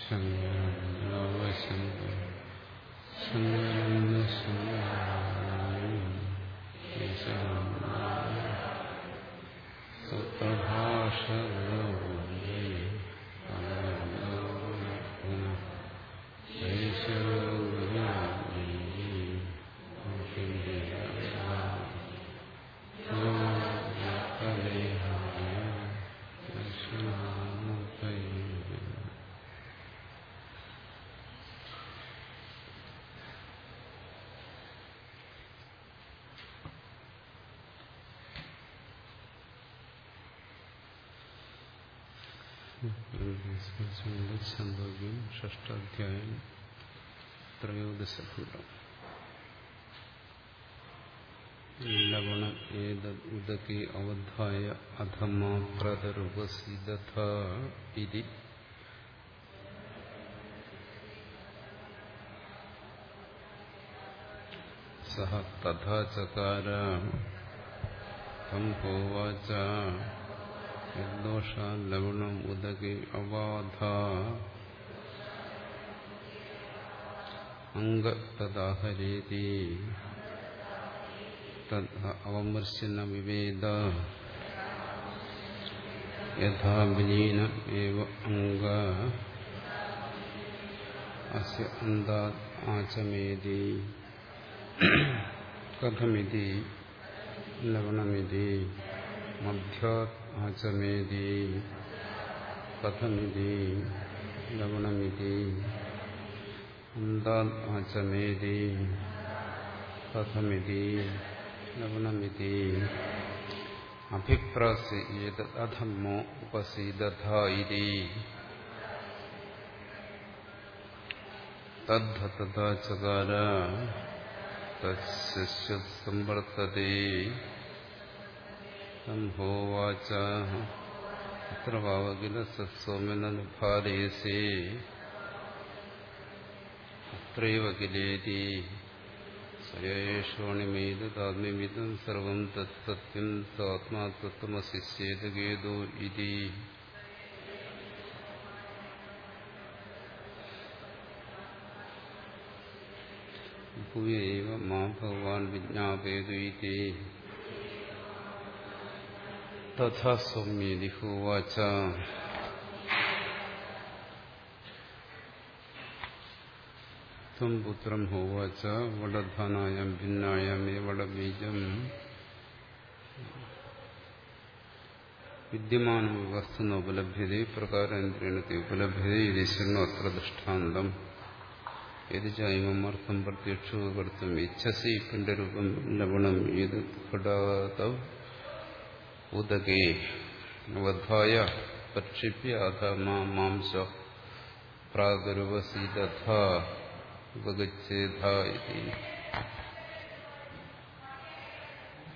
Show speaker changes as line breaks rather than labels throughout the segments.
ശമയ ഛന്ദോഗ്യം ഷഷ്ടാധ്യായം ത്രയോദശഭൂതം ലവണ ഏതദ് ഉദകി അവധായ അധമാത്രതരുപസിദഥ ഇതി. സഹ തഥാ ചകാര തം ഹോവാച നിർദോഷ ലവണം ഉദകി അവാധ അംഗ തദാഹരേതി അവമർശന വിവേദ യഥാ വിലീന ഏവ അംഗ അസ്യ അന്താത് ആചമേതി കഥമിതി ലവണമിതി മധ്യാത് ആചമേതി കഥമിതി ലവണമിതി അന്താത് ആചമേതി കഥമിതി ലവണമിതി അഭിപ്രാസ്യേതധമ്മോ ഉപസീദധ ഇതി തദ്ധ ചകാര തസ്സംവർത്തതേ സംഭോവാച അത്ര വാവകില സോമനുഭാരയസേ അത്രൈവ കിലേതി സ്വയേഷോണിമേത് താത്മ്യമിതം സർവം തത്സത്യം സാത്മാതത്വമശിഷ്യേതകേതോ ഇതി. ഭൂയൈവ മാ ഭഗവാൻ വിജ്ഞാപേതു ഇതി. തഥാ സൗമ്യേതി ഹോവാച പുത്രം ഹോവാച വടധാനായം ഭിന്നായമേ വടബീജം വിദ്യമാനം വസ്തുന ഉപലഭ്യത പ്രകാരേന്ദ്രിയണത്തെ ഉപലഭ്യത ശൃണു അത്ര ദൃഷ്ടാന്തം ഏത് ചൈമമർത്ഥം പ്രത്യക്ഷകർത്തും ഇച്ഛസി രൂപം ലവണം ഏത് ഘടാത ഉദകേ വധായ പ്രക്ഷിപ്യ അധ മാംസ പ്രാഗുരുവസീതഥ ഉപഗച്ഛേധ ഇതി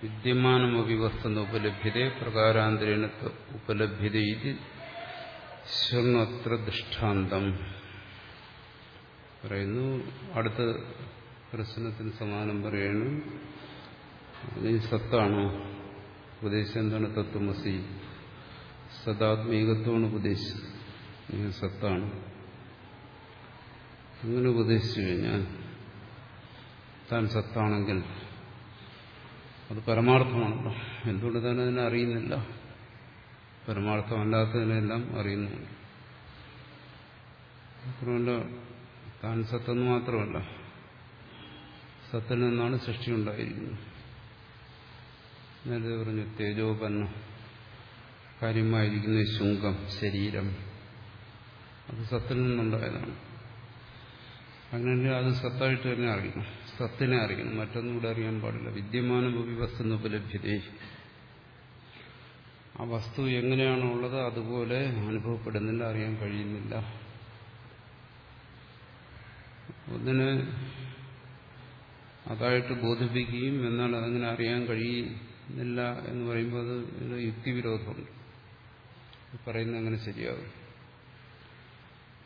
വിദ്യമാനമപി വസ്തുന ഉപലഭ്യത പ്രകാരാന്തരേണ ഉപലഭ്യത ഇത് ശൃണത്ര ദൃഷ്ടാന്തം പറയുന്നു അടുത്ത പ്രശ്നത്തിന് സമാനം പറയുന്നു. സത്താണോ. ഉപദേശം എന്താണ് തത്വമസി സദാത്മീകത്വമാണ് ഉപദേശിച്ചത്. നീ സത്താണ്. അങ്ങനെ ഉപദേശിച്ചു കഴിഞ്ഞാൽ താൻ സത്താണെങ്കിൽ അത് പരമാർത്ഥമാണല്ലോ എന്തുകൊണ്ട് താൻ അതിനെ അറിയുന്നില്ല? പരമാർത്ഥമല്ലാത്തതിനെല്ലാം അറിയുന്നുണ്ട്. മാത്രമല്ല താൻ സത്തെന്ന് മാത്രമല്ല സത്തിൽ നിന്നാണ് സൃഷ്ടി ഉണ്ടായിരിക്കുന്നത്. നേരത്തെ പറഞ്ഞു തേജോപന്ന കാര്യമായിരിക്കുന്ന ശുങ്കം ശരീരം അത് സത്തിൽ നിന്നുണ്ടായതാണ്. അങ്ങനെ അത് സത്തായിട്ട് തന്നെ അറിയണം സത്തിനെ അറിയണം. മറ്റൊന്നും കൂടെ അറിയാൻ പാടില്ല. വിദ്യമാനം വസ്തു ഉപലഭ്യതേ. ആ വസ്തു എങ്ങനെയാണോ ഉള്ളത് അതുപോലെ അനുഭവപ്പെടുന്നില്ല അറിയാൻ കഴിയുന്നില്ല. ഒന്നിന് അതായിട്ട് ബോധിപ്പിക്കുകയും എന്നാൽ അതങ്ങനെ അറിയാൻ കഴിയും ചെയ്യുന്നില്ല എന്ന് പറയുമ്പോൾ അത് യുക്തിവിരോധമുണ്ട് പറയുന്നത് അങ്ങനെ ശരിയാകും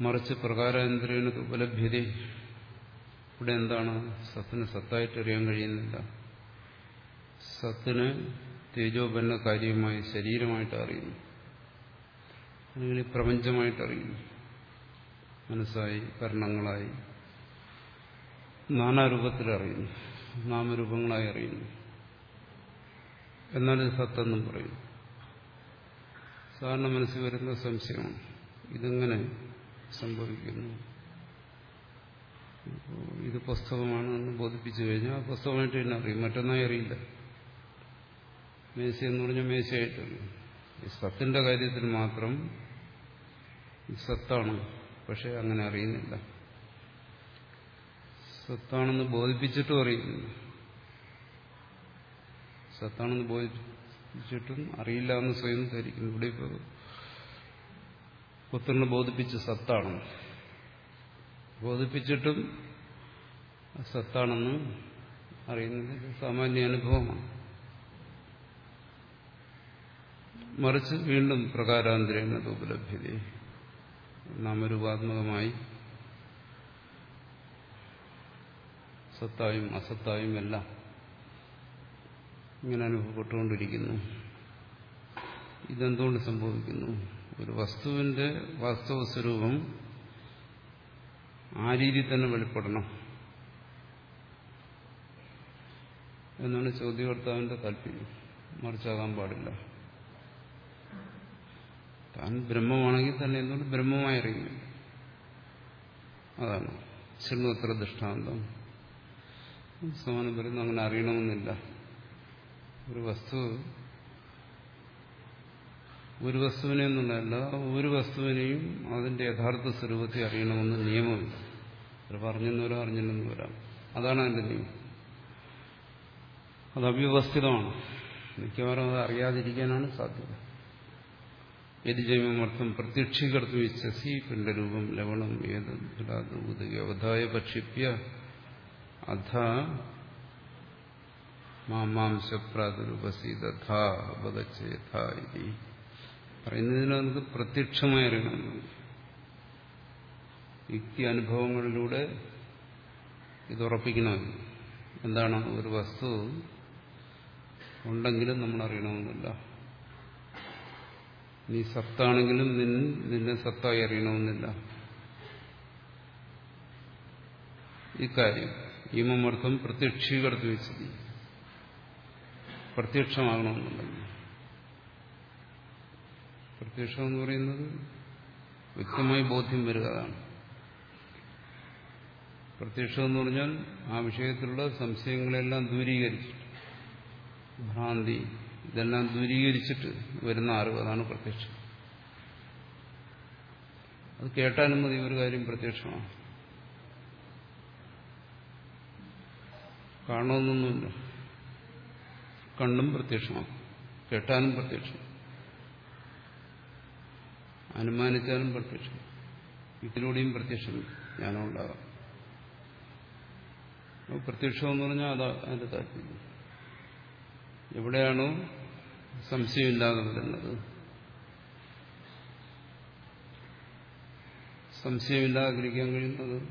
മറിച്ച് പ്രകാരാന്തരേണ ഉപലഭ്യത. ഇവിടെ എന്താണ്? സത്തിന് സത്തായിട്ട് അറിയാൻ കഴിയുന്നില്ല. സത്തിന് തേജോപന്ന കാര്യമായി ശരീരമായിട്ട് അറിയുന്നു. അല്ലെങ്കിൽ പ്രപഞ്ചമായിട്ട് അറിയുന്നു. മനസ്സായി കർണങ്ങളായി നാനാരൂപത്തിൽ അറിയുന്നു നാമരൂപങ്ങളായി അറിയുന്നു. എന്നാൽ സത്തെന്നും പറയും. സാധാരണ മനസ്സിൽ വരുന്ന സംശയമാണ് ഇതെങ്ങനെ സംഭവിക്കുന്നു? ഇത് പുസ്തകമാണെന്ന് ബോധിപ്പിച്ചു കഴിഞ്ഞാൽ ആ പുസ്തകമായിട്ട് തന്നെ അറിയും. മറ്റൊന്നായി അറിയില്ല. മേശ എന്ന് പറഞ്ഞാൽ മേശയായിട്ട് ഈ സത്തിന്റെ കാര്യത്തിൽ മാത്രം സത്താണ് പക്ഷെ അങ്ങനെ അറിയുന്നില്ല. സത്താണെന്ന് ബോധിപ്പിച്ചിട്ടും അറിയുന്നില്ല. സത്താണെന്ന് ബോധിപ്പിച്ചിട്ടും അറിയില്ല എന്ന് സ്വയം ധരിക്കുന്നു. ഇവിടെ ഇപ്പോൾ പുത്രനെ ബോധിപ്പിച്ച് സത്താണ്. ബോധിപ്പിച്ചിട്ടും സത്താണെന്ന് അറിയുന്നത് സാമാന്യ അനുഭവമാണ്. മറിച്ച് വീണ്ടും പ്രകാരാന്തരേണ ഉപലഭ്യത നാമരൂപാത്മകമായി സത്തായും അസത്തായും എല്ലാം ഇങ്ങനെ അനുഭവപ്പെട്ടുകൊണ്ടിരിക്കുന്നു. ഇതെന്തുകൊണ്ട് സംഭവിക്കുന്നു? ഒരു വസ്തുവിന്റെ വാസ്തവ സ്വരൂപം ആ രീതിയിൽ തന്നെ വെളിപ്പെടണം എന്നാണ് ചോദ്യകർത്താവിന്റെ താല്പര്യം. മറിച്ചാകാൻ പാടില്ല. താൻ ബ്രഹ്മമാണെങ്കിൽ തന്നെ എന്തുകൊണ്ട് ബ്രഹ്മമായി അറിയുന്നില്ല അതാണ്. ശൃംഗോത്ര ദൃഷ്ടാന്തം. സമാനം പറയുന്നു അങ്ങനെ അറിയണമെന്നില്ല. ഒരു വസ്തു ഒരു വസ്തുവിനെ എന്നുള്ളതല്ല ഒരു വസ്തുവിനെയും അതിന്റെ യഥാർത്ഥ സ്വരൂപത്തെ അറിയണമെന്ന് നിയമമില്ല. അവർ പറഞ്ഞെന്ന് വരാം അതാണ് അതിന്റെ നിയമം. അത് അവ്യവസ്ഥിതമാണ്. മിക്കവാറും അത് അറിയാതിരിക്കാനാണ് സാധ്യത. യതിജൈവമർത്ഥം പ്രത്യക്ഷീകർത്തും വിശ്വസി പിണ്ടരൂപം ലവണം ഏതവധായ ഭക്ഷിപ്യ അധ മാമാംശപ്രാദുരൂപസി തഥാ ഉപഗച്ഛേഥ ഇതി. പറയുന്നതിന് നമുക്ക് പ്രത്യക്ഷമായി അറിയണം യുക്തി അനുഭവങ്ങളിലൂടെ ഇത് ഉറപ്പിക്കണമെന്ന് എന്താണ് ഒരു വസ്തു ഉണ്ടെങ്കിലും നമ്മൾ അറിയണമെന്നില്ല. നീ സത്താണെങ്കിലും നിന്നെ സത്തായി അറിയണമെന്നില്ല. ഇക്കാര്യം ഈമമർത്ഥം പ്രത്യക്ഷീകർത്തി വെച്ചത് പ്രത്യക്ഷമാകണമെന്നുണ്ടെങ്കിൽ പ്രത്യക്ഷം എന്ന് പറയുന്നത് വ്യക്തമായി ബോധ്യം വരിക അതാണ്. പ്രത്യക്ഷം എന്ന് പറഞ്ഞാൽ ആ വിഷയത്തിലുള്ള സംശയങ്ങളെല്ലാം ദൂരീകരിച്ചിട്ട് ഭ്രാന്തി ഇതെല്ലാം ദൂരീകരിച്ചിട്ട് വരുന്ന അറിവ് അതാണ് പ്രത്യക്ഷം. അത് കേട്ടാലും മതി ഒരു കാര്യം പ്രത്യക്ഷമാണ്. കാണണമെന്നൊന്നുമില്ല കണ്ണും പ്രത്യക്ഷമാകും കേട്ടാലും പ്രത്യക്ഷം അനുമാനിച്ചാലും പ്രത്യക്ഷം ഇതിലൂടെയും പ്രത്യക്ഷം ജ്ഞാനം ഉണ്ടാകാം പ്രത്യക്ഷം എന്ന് പറഞ്ഞാൽ അതാ അതിന്റെ താല്പര്യം. എവിടെയാണോ സംശയമില്ലാതെ വരുന്നത്. സംശയമില്ലാതെ ഗ്രഹിക്കാൻ കഴിയുന്നത്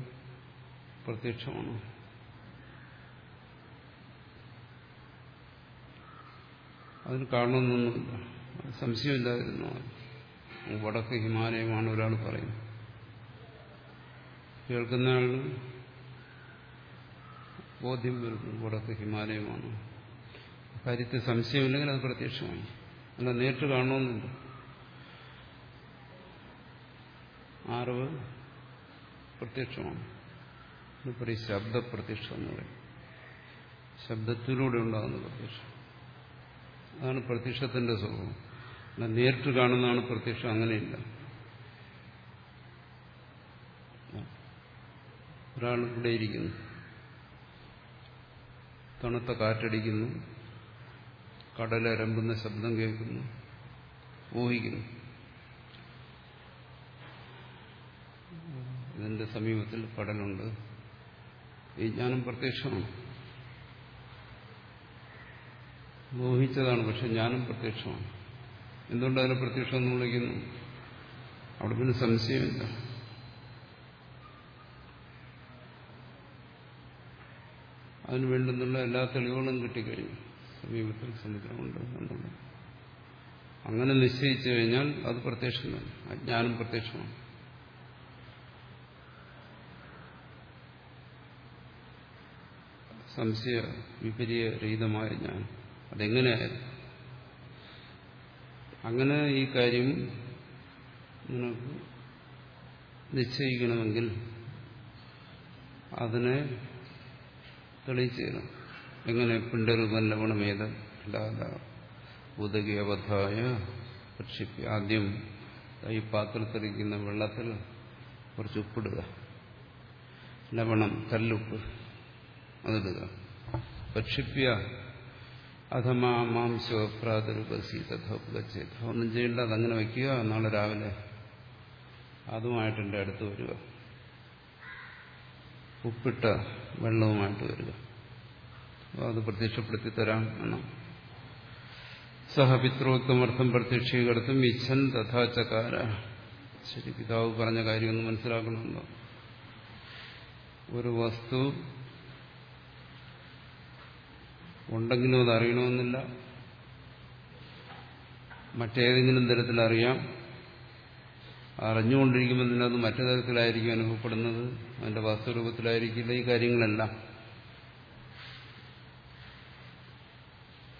പ്രത്യക്ഷമാണ്. അതിന് കാണണമെന്നൊന്നുമില്ല സംശയമില്ലായിരുന്നു വടക്ക് ഹിമാലയമാണ് ഒരാൾ പറയുന്നത്. കേൾക്കുന്നയാൾ ബോധ്യം വരുന്നു വടക്ക് ഹിമാലയമാണ്. കാര്യത്തിൽ സംശയമില്ലെങ്കിൽ അത് പ്രത്യക്ഷമായി. അല്ല നേരിട്ട് കാണണമെന്നുണ്ട്. അറിവ് പ്രത്യക്ഷമാണ്. ശബ്ദപ്രത്യക്ഷം എന്ന് പറയും. ശബ്ദത്തിലൂടെ ഉണ്ടാകുന്ന പ്രത്യക്ഷം. അതാണ് പ്രത്യക്ഷത്തിന്റെ സ്വഭാവം. നേരിട്ട് കാണുന്നതാണ് പ്രത്യക്ഷം അങ്ങനെയില്ല. ഒരാൾ ഇവിടെ ഇരിക്കുന്നു. തണുത്ത കാറ്റടിക്കുന്നു. കടലരമ്പുന്ന ശബ്ദം കേൾക്കുന്നു. ഊഹിക്കുന്നു. ഇതിന്റെ സമീപത്തിൽ കടലുണ്ട്. ഈ ജ്ഞാനം പ്രത്യക്ഷമാണ്. മോഹിച്ചതാണ് പക്ഷെ ജ്ഞാനം പ്രത്യക്ഷമാണ്. എന്തുകൊണ്ട് അതിനെ പ്രത്യക്ഷം എന്ന് വിളിക്കുന്നു? അവിടെ പിന്നെ സംശയമില്ല. അതിന് വേണ്ടുന്നുള്ള എല്ലാ തെളിവുകളും കിട്ടിക്കഴിഞ്ഞു. സമീപത്തിൽ സമുദ്രമുണ്ട് എന്നുള്ളത്. അങ്ങനെ നിശ്ചയിച്ചു കഴിഞ്ഞാൽ അത് പ്രത്യക്ഷം തന്നെ അജ്ഞാനം പ്രത്യക്ഷമാണ്. സംശയ വിപരീതമായ ജ്ഞാനം. അതെങ്ങനെയായാലും അങ്ങനെ ഈ കാര്യം നിനക്ക് നിശ്ചയിക്കണമെങ്കിൽ അതിനെ തെളിയിച്ചു തരണം എങ്ങനെ ലവണം ലവണമേത ഇല്ലാത ഉദകിയബദ്ധായ പ്രക്ഷിപ്പി ആദ്യം ഈ പാത്രത്തിലിരിക്കുന്ന വെള്ളത്തിൽ കുറച്ച് ഉപ്പിടുക. ലവണം കല്ലുപ്പ് അതിടുക. പ്രക്ഷിപ്യ അഥമാ മാംസോ പ്രാതരുപസി തഥോപഗച്ഛേത ഒന്നും ചെയ്യേണ്ട അതങ്ങനെ വയ്ക്കുക നാളെ രാവിലെ അതുമായിട്ട് എന്റെ അടുത്ത് വരിക. ഉപ്പിട്ട വെള്ളവുമായിട്ട് വരിക. അത് പ്രത്യക്ഷപ്പെടുത്തി തരാം എന്നാണ്. സഹ പിതൃത്വമർത്ഥം പ്രത്യക്ഷീകർത്തും ഇച്ഛൻ തഥാചകാര. ശരി പിതാവ് പറഞ്ഞ കാര്യമൊന്നും മനസ്സിലാക്കണമല്ലോ. ഒരു വസ്തു ഉണ്ടെങ്കിലും അത് അറിയണമെന്നില്ല. മറ്റേതെങ്കിലും തരത്തിൽ അറിയാം. അറിഞ്ഞുകൊണ്ടിരിക്കുമ്പോൾ തന്നെ അത് മറ്റു തരത്തിലായിരിക്കും അനുഭവപ്പെടുന്നത്. അതിന്റെ വാസ്തുരൂപത്തിലായിരിക്കില്ല ഈ കാര്യങ്ങളെല്ലാം.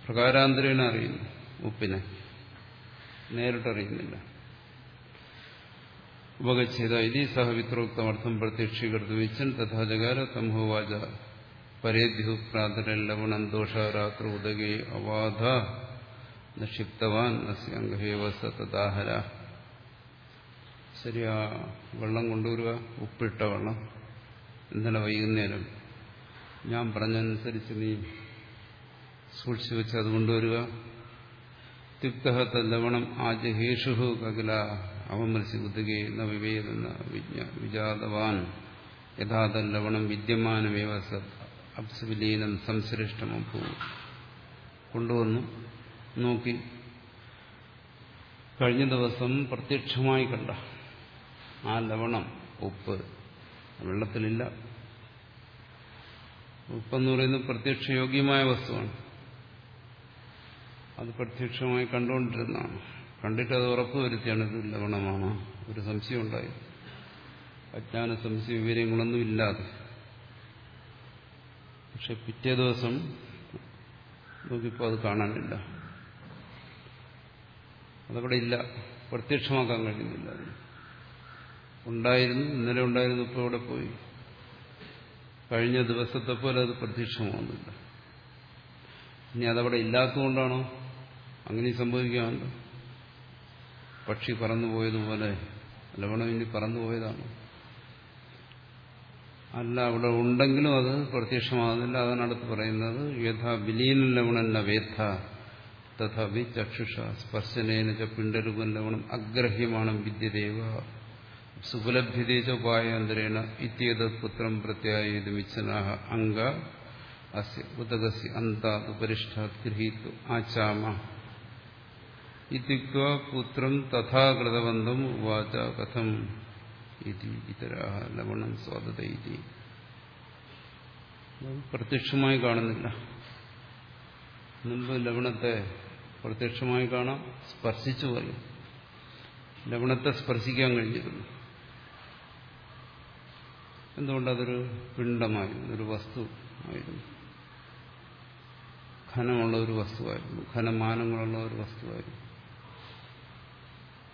പ്രകാരാന്തരേണ അറിയുന്നു ഉപ്പിനെ. നേരിട്ടറിയുന്നില്ല. ഉപഗച്ഛേത ഇതി സഹവിത്രോക്തമർത്ഥം പ്രത്യക്ഷീകൃത വിച്ചൻ തഥാചകാര തംഹോവാച പരേദ്യു പ്രാതരൻ ലവണം ദോഷാരാത്ര ഉദകേ അവാധ. നിക്ഷിപ്തവാൻ അംഗഹേവ സതദാഹര ശരി ആ വെള്ളം കൊണ്ടുവരിക. ഉപ്പിട്ട വെള്ളം. ഇന്നലെ വൈകുന്നേരം ഞാൻ പറഞ്ഞനുസരിച്ച് നീ സൂക്ഷിച്ചു വെച്ച് അത് കൊണ്ടുവരിക. ത്യുക്ത തല്ലവണം ആജഹേഷു കകില അവമത്സ്യ ഉദകേ ന വിവേദന വിജാതവാൻ. യഥാതല്ലവണം ലവണം വിദ്യമാനമേവ സത് അപ്സുവിലീനം പോകും കൊണ്ടുവന്നു. നോക്കി. കഴിഞ്ഞ ദിവസം പ്രത്യക്ഷമായി കണ്ട ആ ലവണം ഉപ്പ്. വെള്ളത്തിലില്ല. ഉപ്പെന്ന് പറയുന്നത് പ്രത്യക്ഷയോഗ്യമായ വസ്തുവാണ്. അത് പ്രത്യക്ഷമായി കണ്ടുകൊണ്ടിരുന്നതാണ്. കണ്ടിട്ട് അത് ഉറപ്പുവരുത്തിയാണ് ഇത് ലവണമാണ് ഒരു സംശയം ഉണ്ടായി അജ്ഞാന സംശയ വിവരങ്ങളൊന്നും ഇല്ലാതെ. പക്ഷെ പിറ്റേ ദിവസം നോക്കിയപ്പോൾ അത് കാണാനില്ല. അതവിടെ ഇല്ല. പ്രത്യക്ഷമാക്കാൻ കഴിയുന്നില്ല ഉണ്ടായിരുന്നു ഇന്നലെ ഉണ്ടായിരുന്നു ഇപ്പോൾ അവിടെ പോയി? കഴിഞ്ഞ ദിവസത്തെ പോലെ അത് പ്രത്യക്ഷമാവുന്നില്ല. ഇനി അതവിടെ ഇല്ലാത്തതുകൊണ്ടാണോ? അങ്ങനെ സംഭവിക്കാമല്ലോ പക്ഷി പറന്നുപോയതുപോലെ ലവണം ഇനി പറന്നുപോയതാണ്. അല്ല അവിടെ ഉണ്ടെങ്കിലും അത് പ്രത്യക്ഷമാകുന്നില്ല. അതാണ് അടുത്ത് പറയുന്നത്. യഥാ വിലീന ലവണല്ല വേദ്ധ തഥാപി ചക്ഷുഷ. സ്പർശനേന ച പിണ്ടരൂപം ലവണം. അഗ്രഹ്യമാണ് വിദ്യദേവ. സുപലഭ്യതേച്ച ഉപായാന്തരേണ. ഇത്യേത പുത്രം പ്രത്യായുമിച്ഛനാഹ അംഗ. അസ്യ ഉദകസ്യ അന്താതുപരിഷ്ഠാത് ഗൃഹീത്തു ആചാമ. ഇത്യുക്ത പുത്രം തഥാകൃതബന്ധം ഉവാച കഥം. ഇതി ലവണം സ്വാതത പ്രത്യക്ഷമായി കാണുന്നില്ല. മുമ്പ് ലവണത്തെ പ്രത്യക്ഷമായി കാണാം സ്പർശിച്ചു പറയും ലവണത്തെ സ്പർശിക്കാൻ കഴിഞ്ഞിരുന്നു. എന്തുകൊണ്ടതൊരു പിണ്ടമായിരുന്നു ഒരു വസ്തു ആയിരുന്നു. ഖനമുള്ള ഒരു വസ്തുവായിരുന്നു. ഖനമാനങ്ങളുള്ള ഒരു വസ്തുവായിരുന്നു.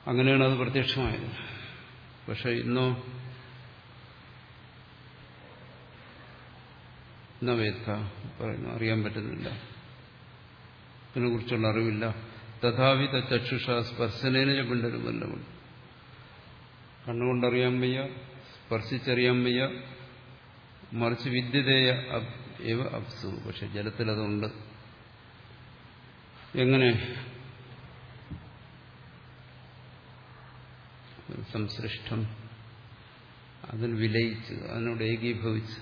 അങ്ങനെയാണ് അത് പ്രത്യക്ഷമായത്. പക്ഷെ ഇന്നോ നവേത്ത പറയുന്നു അറിയാൻ പറ്റുന്നില്ല. ഇതിനെ കുറിച്ചുള്ള അറിവില്ല. തഥാവിധ ചക്ഷുഷ സ്പർശനേന പിണ്ടരുമല്ലമുണ്ട് കണ്ണുകൊണ്ടറിയാൻ വയ്യ സ്പർശിച്ചറിയാൻ വയ്യ മറിച്ച് വിദ്യതേയ അപ്സു. പക്ഷെ ജലത്തിലതുണ്ട്. എങ്ങനെ സംസൃഷ്ടം അതിൽ വിലയിച്ച് അതിനോട് ഏകീഭവിച്ച്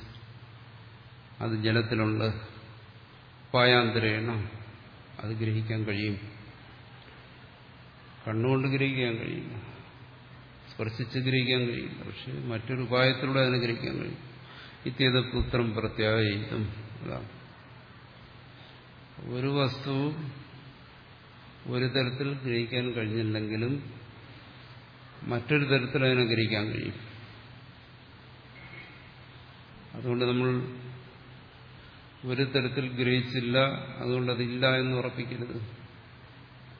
അത് ജലത്തിലുള്ള പായാന്തരേണ അത് ഗ്രഹിക്കാൻ കഴിയും. കണ്ണുകൊണ്ട് ഗ്രഹിക്കാൻ കഴിയില്ല. സ്പർശിച്ച് ഗ്രഹിക്കാൻ കഴിയില്ല. പക്ഷെ മറ്റൊരു ഉപായത്തിലൂടെ അതിനെ ഗ്രഹിക്കാൻ കഴിയും. ഇത്യേത പുത്രം പ്രത്യാഹിതം അതാണ്. ഒരു വസ്തു ഒരു തരത്തിൽ ഗ്രഹിക്കാൻ കഴിഞ്ഞില്ലെങ്കിലും മറ്റൊരു തരത്തിൽ അതിനെ ഗ്രഹിക്കാൻ കഴിയും. അതുകൊണ്ട് നമ്മൾ ഒരു തരത്തിൽ ഗ്രഹിച്ചില്ല അതുകൊണ്ട് അതില്ല എന്ന് ഉറപ്പിക്കരുത്.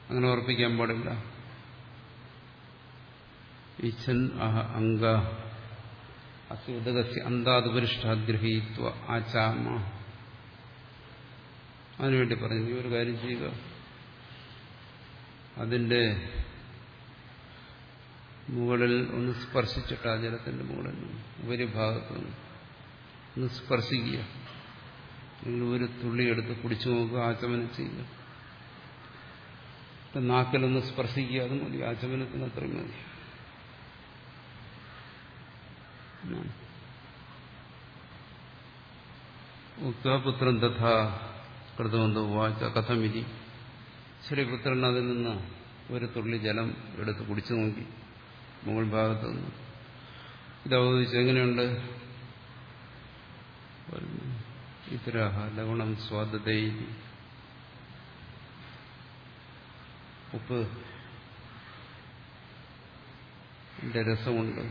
അങ്ങനെ ഉറപ്പിക്കാൻ പാടില്ല. ഇച്ഛൻ അഹ അംഗ അസ്യുദകസ്യ അന്താതുപരിഷ്ടാഗ്രഹീത്വ ആചാമ. അതിനുവേണ്ടി പറഞ്ഞു ഈ ഒരു കാര്യം ചെയ്യുക. അതിന്റെ മുകളിൽ ഒന്ന് സ്പർശിച്ചിട്ട് ആ ജലത്തിന്റെ മുകളിൽ ഉപരിഭാഗത്ത് ഒന്ന് സ്പർശിക്കുക. നിങ്ങൾ ഒരു തുള്ളി എടുത്ത് കുടിച്ചു നോക്കുക ആചമനം ചെയ്യുക. നാക്കിലൊന്ന് സ്പർശിക്കുക അത് മതി. ആചമനത്തിന് അത്രയും മതി. ഉക്തപുത്രൻ തഥാ കൃതമെന്ന് വാച്ച കഥമിരി ശ്രീപുത്രൻ അതിൽ നിന്ന് ഒരു തുള്ളി ജലം എടുത്ത് കുടിച്ചു നോക്കി. മുകൾ ഭാഗത്ത് നിന്ന് ഇത് അവതരിച്ച് എങ്ങനെയുണ്ട്? ഇത്തരാഹ ലവണം സ്വാദതൈ ഉപ്പ്. എന്റെ രസമുണ്ട്.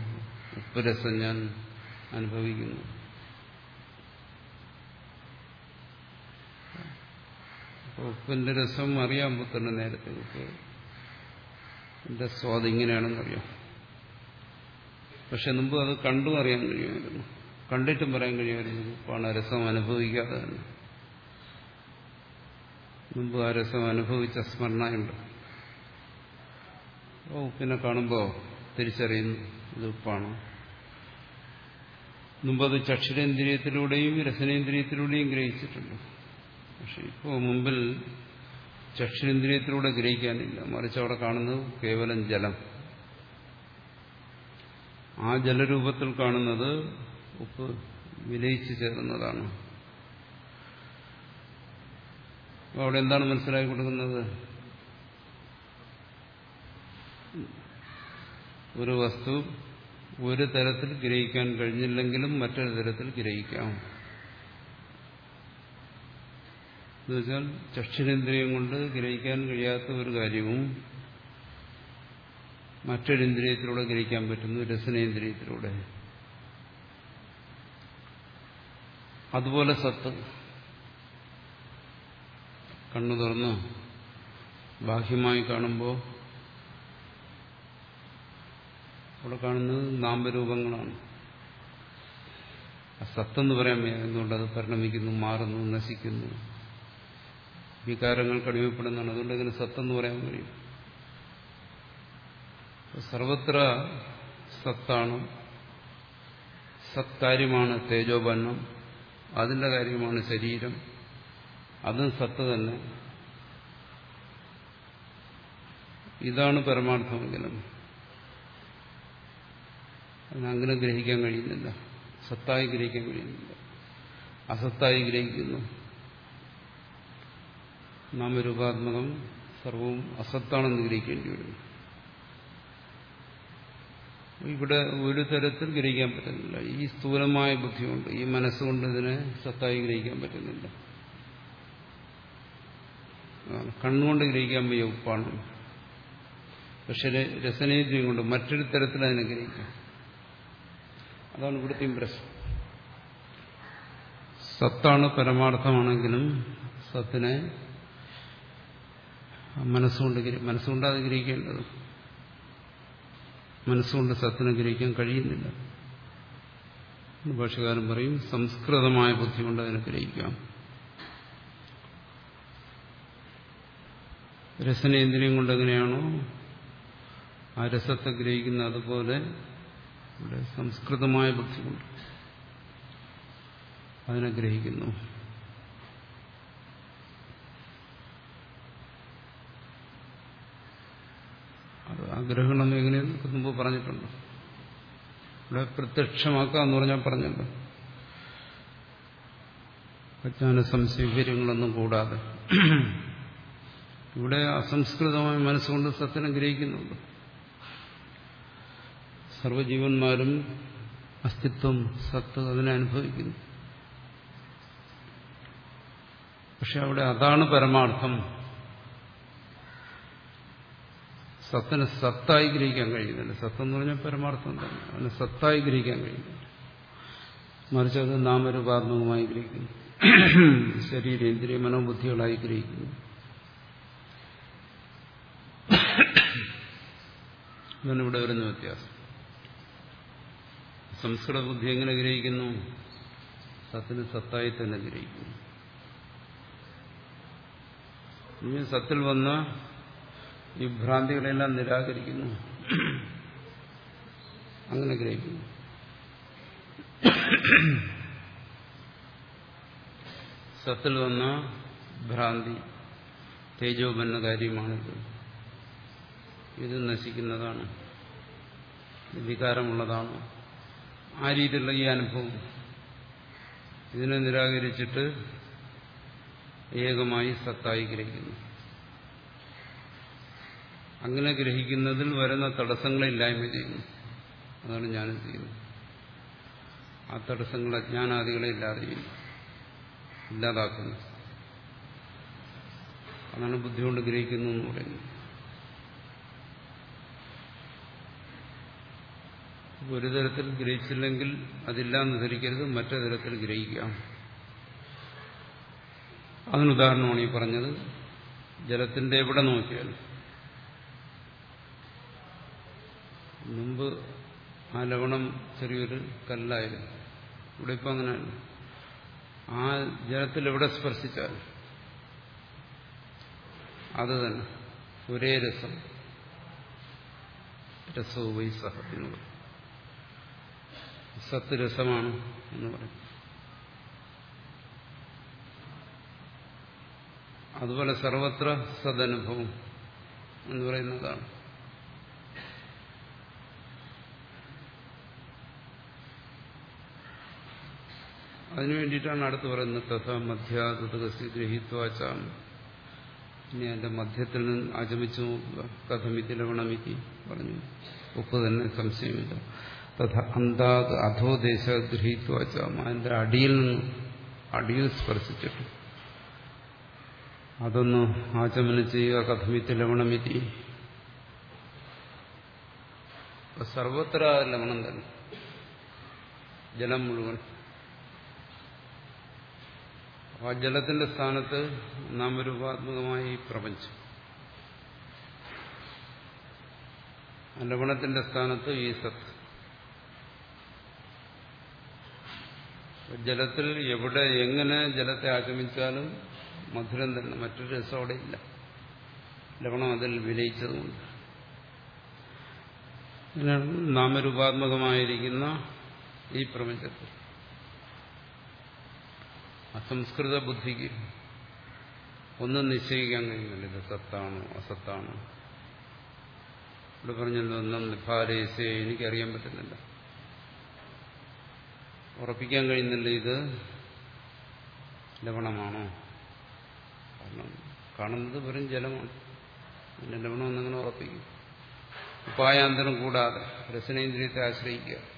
ഉപ്പ് രസം ഞാൻ അനുഭവിക്കുന്നു. ഉപ്പിന്റെ രസം അറിയാൻ പുത്തന്നെ നേരത്തെ ഉപ്പ്. എന്റെ സ്വാദ് ഇങ്ങനെയാണെന്നറിയാം. പക്ഷെ മുമ്പ് അത് കണ്ടും അറിയാൻ കഴിയുമായിരുന്നു. കണ്ടിട്ടും പറയാൻ കഴിയുമായിരുന്നു. ഇപ്പാണ് രസം അനുഭവിക്കാതെ തന്നെ. മുമ്പ് ആ രസം അനുഭവിച്ച സ്മരണയുണ്ട്. ഓ പിന്നെ കാണുമ്പോൾ തിരിച്ചറിയുന്നു ഇത് ഉപ്പാണ്. മുമ്പത് ചക്ഷുരേന്ദ്രിയത്തിലൂടെയും രസനേന്ദ്രിയത്തിലൂടെയും ഗ്രഹിച്ചിട്ടുണ്ട്. പക്ഷെ ഇപ്പോൾ മുമ്പിൽ ചക്ഷുരേന്ദ്രിയത്തിലൂടെ ഗ്രഹിക്കാനില്ല. മറിച്ച് അവിടെ കാണുന്നത് കേവലം ജലം. ആ ജലരൂപത്തിൽ കാണുന്നത് ഉപ്പ് വിലയിച്ചു ചേർന്നതാണ്. അവിടെ എന്താണ് മനസ്സിലാക്കി കൊടുക്കുന്നത്? ഒരു വസ്തു ഒരു തരത്തിൽ ഗ്രഹിക്കാൻ കഴിഞ്ഞില്ലെങ്കിലും മറ്റൊരു തരത്തിൽ ഗ്രഹിക്കാം. എന്നുവെച്ചാൽ ചക്ഷുരേന്ദ്രിയം കൊണ്ട് ഗ്രഹിക്കാൻ കഴിയാത്ത ഒരു കാര്യവും മറ്റൊരിന്ദ്രിയത്തിലൂടെ ഗ്രഹിക്കാൻ പറ്റുന്നു രസനേന്ദ്രിയത്തിലൂടെ. അതുപോലെ സത്ത്. കണ്ണു തുറന്ന് ബാഹ്യമായി കാണുമ്പോൾ അവിടെ കാണുന്നത് നാമരൂപങ്ങളാണ്. സത്തെന്ന് പറയാൻ എന്തുകൊണ്ട് അത് പരിണമിക്കുന്നു മാറുന്നു നശിക്കുന്നു? വികാരങ്ങൾ കടിമപ്പെടുന്നതാണ്. അതുകൊണ്ട് അതിന് സത്തെന്ന് പറയാൻ കഴിയും. സർവത്ര സത്താണ്. സത്കാര്യമാണ് തേജോപന്നം അതിന്റെ കാര്യമാണ് ശരീരം. അതും സത്ത് തന്നെ ഇതാണ് പരമാർത്ഥമെങ്കിലും. അങ്ങനെ ഗ്രഹിക്കാൻ കഴിയുന്നില്ല. സത്തായി ഗ്രഹിക്കാൻ കഴിയുന്നില്ല. അസത്തായി ഗ്രഹിക്കുന്നു. നാമരൂപാത്മകം സർവവും അസത്താണെന്ന് ഗ്രഹിക്കേണ്ടി വരുന്നു ഇവിടെ ഒരു തരത്തിൽ ഗ്രഹിക്കാൻ പറ്റുന്നില്ല. ഈ സ്ഥൂലമായ ബുദ്ധിയുണ്ട് ഈ മനസ്സുകൊണ്ട് ഇതിനെ സത്തായി ഗ്രഹിക്കാൻ പറ്റുന്നില്ല. കണ്ണുകൊണ്ട് ഗ്രഹിക്കാൻ വയ്യ ഉപ്പാണ്. പക്ഷെ രസനേന്ദ്രിയം കൊണ്ട് മറ്റൊരു തരത്തിൽ അതിനെ ഗ്രഹിക്കാം. അതാണ് ഇവിടുത്തെയും പ്രശ്നം സത്താണ് പരമാർത്ഥമാണെങ്കിലും സത്തിനെ മനസ്സുകൊണ്ട് മനസ്സുകൊണ്ട് അത് ഗ്രഹിക്കേണ്ടത് മനസ്സുകൊണ്ട് സത്തിനെ ഗ്രഹിക്കാൻ കഴിയുന്നില്ല. ഭാഷകാരൻ പറയും സംസ്കൃതമായ ബുദ്ധി കൊണ്ട് അതിനെ ഗ്രഹിക്കാം. രസനേന്ദ്രിയം കൊണ്ട് എങ്ങനെയാണോ ആ രസത്തെ ഗ്രഹിക്കുന്ന അതുപോലെ ഇവിടെ സംസ്കൃതമായ ബുദ്ധി കൊണ്ട് അതിനെ ഗ്രഹിക്കുന്നു. അത് ആ പറഞ്ഞിട്ടുണ്ട്. ഇവിടെ പ്രത്യക്ഷമാക്കുക എന്ന് പറഞ്ഞാൽ പറഞ്ഞല്ലോ അജ്ഞാന സംശയവിവരങ്ങളൊന്നും കൂടാതെ. ഇവിടെ അസംസ്കൃതമായ മനസ്സുകൊണ്ട് സത്യം ഗ്രഹിക്കുന്നുണ്ട്. സർവജീവന്മാരും അസ്തിത്വം സത്ത് അതിനെ അനുഭവിക്കുന്നു. പക്ഷെ അവിടെ അതാണ് പരമാർത്ഥം. സത്തിന് സത്തായി ഗ്രഹിക്കാൻ കഴിയുന്നില്ല. സത്തെന്ന് പറഞ്ഞാൽ പരമാർത്ഥം തന്നെ. അതിന് സത്തായി ഗ്രഹിക്കാൻ കഴിയുന്നില്ല. മറിച്ച് അത് നാമരൂപാത്മകമായി ഗ്രഹിക്കുന്നു. ശരീരേന്ദ്രിയ മനോബുദ്ധികളായി ഗ്രഹിക്കുന്നു. ഇവിടെ വരുന്ന വ്യത്യാസം. സംസ്കൃത ബുദ്ധി എങ്ങനെ ഗ്രഹിക്കുന്നു? സത്തിന് സത്തായി തന്നെ ഗ്രഹിക്കുന്നു. സത്തിൽ വന്ന ഈ ഭ്രാന്തികളെല്ലാം നിരാകരിക്കുന്നു. അങ്ങനെ ഗ്രഹിക്കുന്നു. സത്തിൽ വന്ന ഭ്രാന്തി തേജോപന്ന കാര്യമാണിത്. ഇത് നശിക്കുന്നതാണ്. വികാരമുള്ളതാണ്. ആ രീതിയിലുള്ള ഈ അനുഭവം ഇതിനെ നിരാകരിച്ചിട്ട് ഏകമായി സത്തായി ഗ്രഹിക്കുന്നു. അങ്ങനെ ഗ്രഹിക്കുന്നതിൽ വരുന്ന തടസ്സങ്ങളെ ഇല്ലായ്മ ചെയ്യുന്നു. അതാണ് ഞാനും ചെയ്യുന്നത്. ആ തടസ്സങ്ങൾ അജ്ഞാനാദികളെ ഇല്ലാതെ ഇല്ലാതാക്കുന്നു. അതാണ് ബുദ്ധി കൊണ്ട് ഗ്രഹിക്കുന്നു എന്ന് പറയുന്നത്. ഒരു തരത്തിൽ ഗ്രഹിച്ചില്ലെങ്കിൽ അതില്ലാന്ന് ധരിക്കരുത് മറ്റേ തരത്തിൽ ഗ്രഹിക്കാം. അതിനുദാഹരണമാണ് ഈ പറഞ്ഞത് ജലത്തിന്റെ എവിടെ നോക്കിയാലും മുമ്പ് ആ ലവണം ചെറിയൊരു കല്ലായിരുന്നു. ഇവിടെ ഇപ്പം അങ്ങനെയല്ല ആ ജലത്തിൽ എവിടെ സ്പർശിച്ചാൽ അത് തന്നെ. ഒരേ രസം. രസവും വൈസഹ എന്ന് പറയും. സത്ത് രസമാണ് എന്ന് പറയും. അതുപോലെ സർവത്ര സദനുഭവം എന്ന് പറയുന്നതാണ്. അതിനു വേണ്ടിയിട്ടാണ് അടുത്ത് പറയുന്നത് തഥ മധ്യാതകസി ഗ്രഹിത്വാച്ചാം ഇനി അതിന്റെ മധ്യത്തിൽ നിന്ന് ആചമിച്ചു നോക്കുക കഥമിതി ലവണമിതി പറഞ്ഞു. ഉപ്പ് തന്നെ സംശയമില്ല തഥ അന്താത് അധോദേശ ഗ്രഹിത്വാച്ചാം അതിന്റെ അടിയിൽ നിന്ന് അടിയിൽ സ്പർശിച്ചിട്ട്. അതൊന്ന് ആചമനം ചെയ്യുക കഥമിത്തി ലവണമിതി സർവത്ര ലവണം തന്നെ. ജലം മുഴുവൻ. ആ ജലത്തിന്റെ സ്ഥാനത്ത് നാമരൂപാത്മകമായ ഈ പ്രപഞ്ചം. ലവണത്തിന്റെ സ്ഥാനത്ത് ഈ സത്ത്. ജലത്തിൽ എവിടെ എങ്ങനെ ജലത്തെ ആക്രമിച്ചാലും മധുരം തന്നെ മറ്റൊരു രസം അവിടെ ഇല്ല. ലവണം അതിൽ വിനയിച്ചതുകൊണ്ട് നാമരൂപാത്മകമായിരിക്കുന്ന ഈ പ്രപഞ്ചത്തിൽ. അസംസ്കൃത ബുദ്ധിക്ക് ഒന്നും നിശ്ചയിക്കാൻ കഴിയുന്നില്ല. ഇത് സത്താണോ അസത്താണോ. ഇവിടെ പറഞ്ഞൊന്നും നിഫാലേസേ എനിക്കറിയാൻ പറ്റുന്നില്ല. ഉറപ്പിക്കാൻ കഴിയുന്നില്ല ഇത് ലവണമാണോ. കാരണം കാണുന്നത് വെറും ജലമാണ്. പിന്നെ ലവണം എന്നങ്ങനെ ഉറപ്പിക്കും. ഉപായാന്തരം കൂടാതെ രസനേന്ദ്രിയത്തെ ആശ്രയിക്കുക.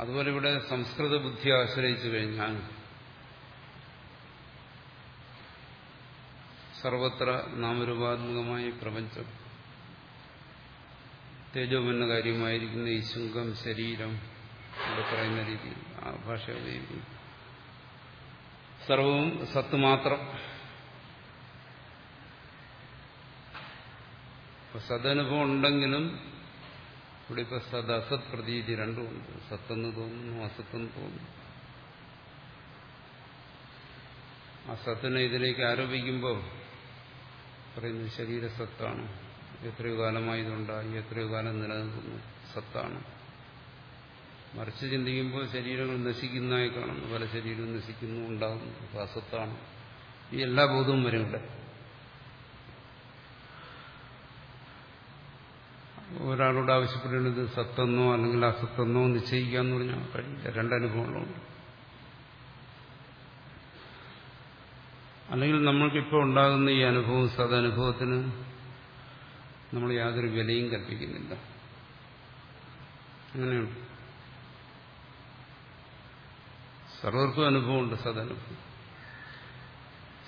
അതുപോലെ ഇവിടെ സംസ്കൃത ബുദ്ധി ആശ്രയിച്ചു കഴിഞ്ഞാൽ സർവത്ര നാമരൂപാത്മകമായ പ്രപഞ്ചം തേജോമന്ന കാര്യമായിരിക്കുന്ന ഈ ശുങ്കം ശരീരം ഇവിടെ പറയുന്ന രീതിയിൽ ആ ഭാഷ ഉപയോഗിക്കുന്നു. സർവവും സത്ത് മാത്രം. സദനുഭവം ഉണ്ടെങ്കിലും ഇവിടെ ഇപ്പൊ സത് അസത് പ്രതീതി രണ്ടുമുണ്ട് സത്തെന്ന് തോന്നുന്നു അസത്തെന്ന് തോന്നുന്നു. അസത്തിനെ ഇതിലേക്ക് ആരോപിക്കുമ്പോൾ പറയുന്നത് ശരീരസത്താണ്. എത്രയോ കാലമായി ഇതുണ്ടായി എത്രയോ കാലം നിലനിൽക്കുന്നു. സത്താണ്. മറിച്ച് ചിന്തിക്കുമ്പോൾ ശരീരങ്ങൾ നശിക്കുന്നതായി കാണുന്നു. പല ശരീരവും നശിക്കുന്നു ഉണ്ടാകുന്നു അസത്താണ്. ഈ എല്ലാ ബോധവും വരും ഇവിടെ ഒരാളോട് ആവശ്യപ്പെടേണ്ടത് സത്തെന്നോ അല്ലെങ്കിൽ അസത്തെന്നോ നിശ്ചയിക്കുക എന്ന് പറഞ്ഞാൽ കഴിയില്ല രണ്ടനുഭവങ്ങളുണ്ട് അല്ലെങ്കിൽ നമ്മൾക്കിപ്പോൾ ഉണ്ടാകുന്ന ഈ അനുഭവം സദനുഭവത്തിന് നമ്മൾ യാതൊരു വിലയും കൽപ്പിക്കുന്നില്ല. അങ്ങനെയുണ്ട് സർവർക്കും അനുഭവമുണ്ട് സദനുഭവം.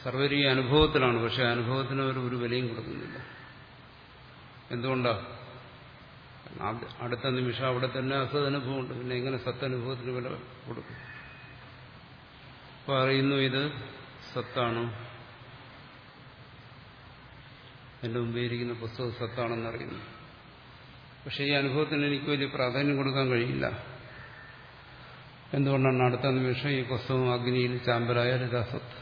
സർവരും ഈ അനുഭവത്തിലാണ് പക്ഷെ അനുഭവത്തിന് അവർ ഒരു വിലയും കൊടുക്കുന്നില്ല. എന്തുകൊണ്ടാ? അടുത്ത നിമിഷം അവിടെ തന്നെ അസദനുഭവമുണ്ട്. പിന്നെ എങ്ങനെ സത്തനുഭവത്തിന് വില കൊടുക്കും. പറയുന്നു ഇത് സത്താണ്. എന്റെ മുമ്പേ ഇരിക്കുന്ന പുസ്തകം സത്താണെന്ന് അറിയുന്നു പക്ഷെ ഈ അനുഭവത്തിന് എനിക്ക് വലിയ പ്രാധാന്യം കൊടുക്കാൻ കഴിയില്ല. എന്തുകൊണ്ടാണ് അടുത്ത നിമിഷം ഈ പുസ്തകം അഗ്നിയിൽ ചാമ്പലായ രസത്ത്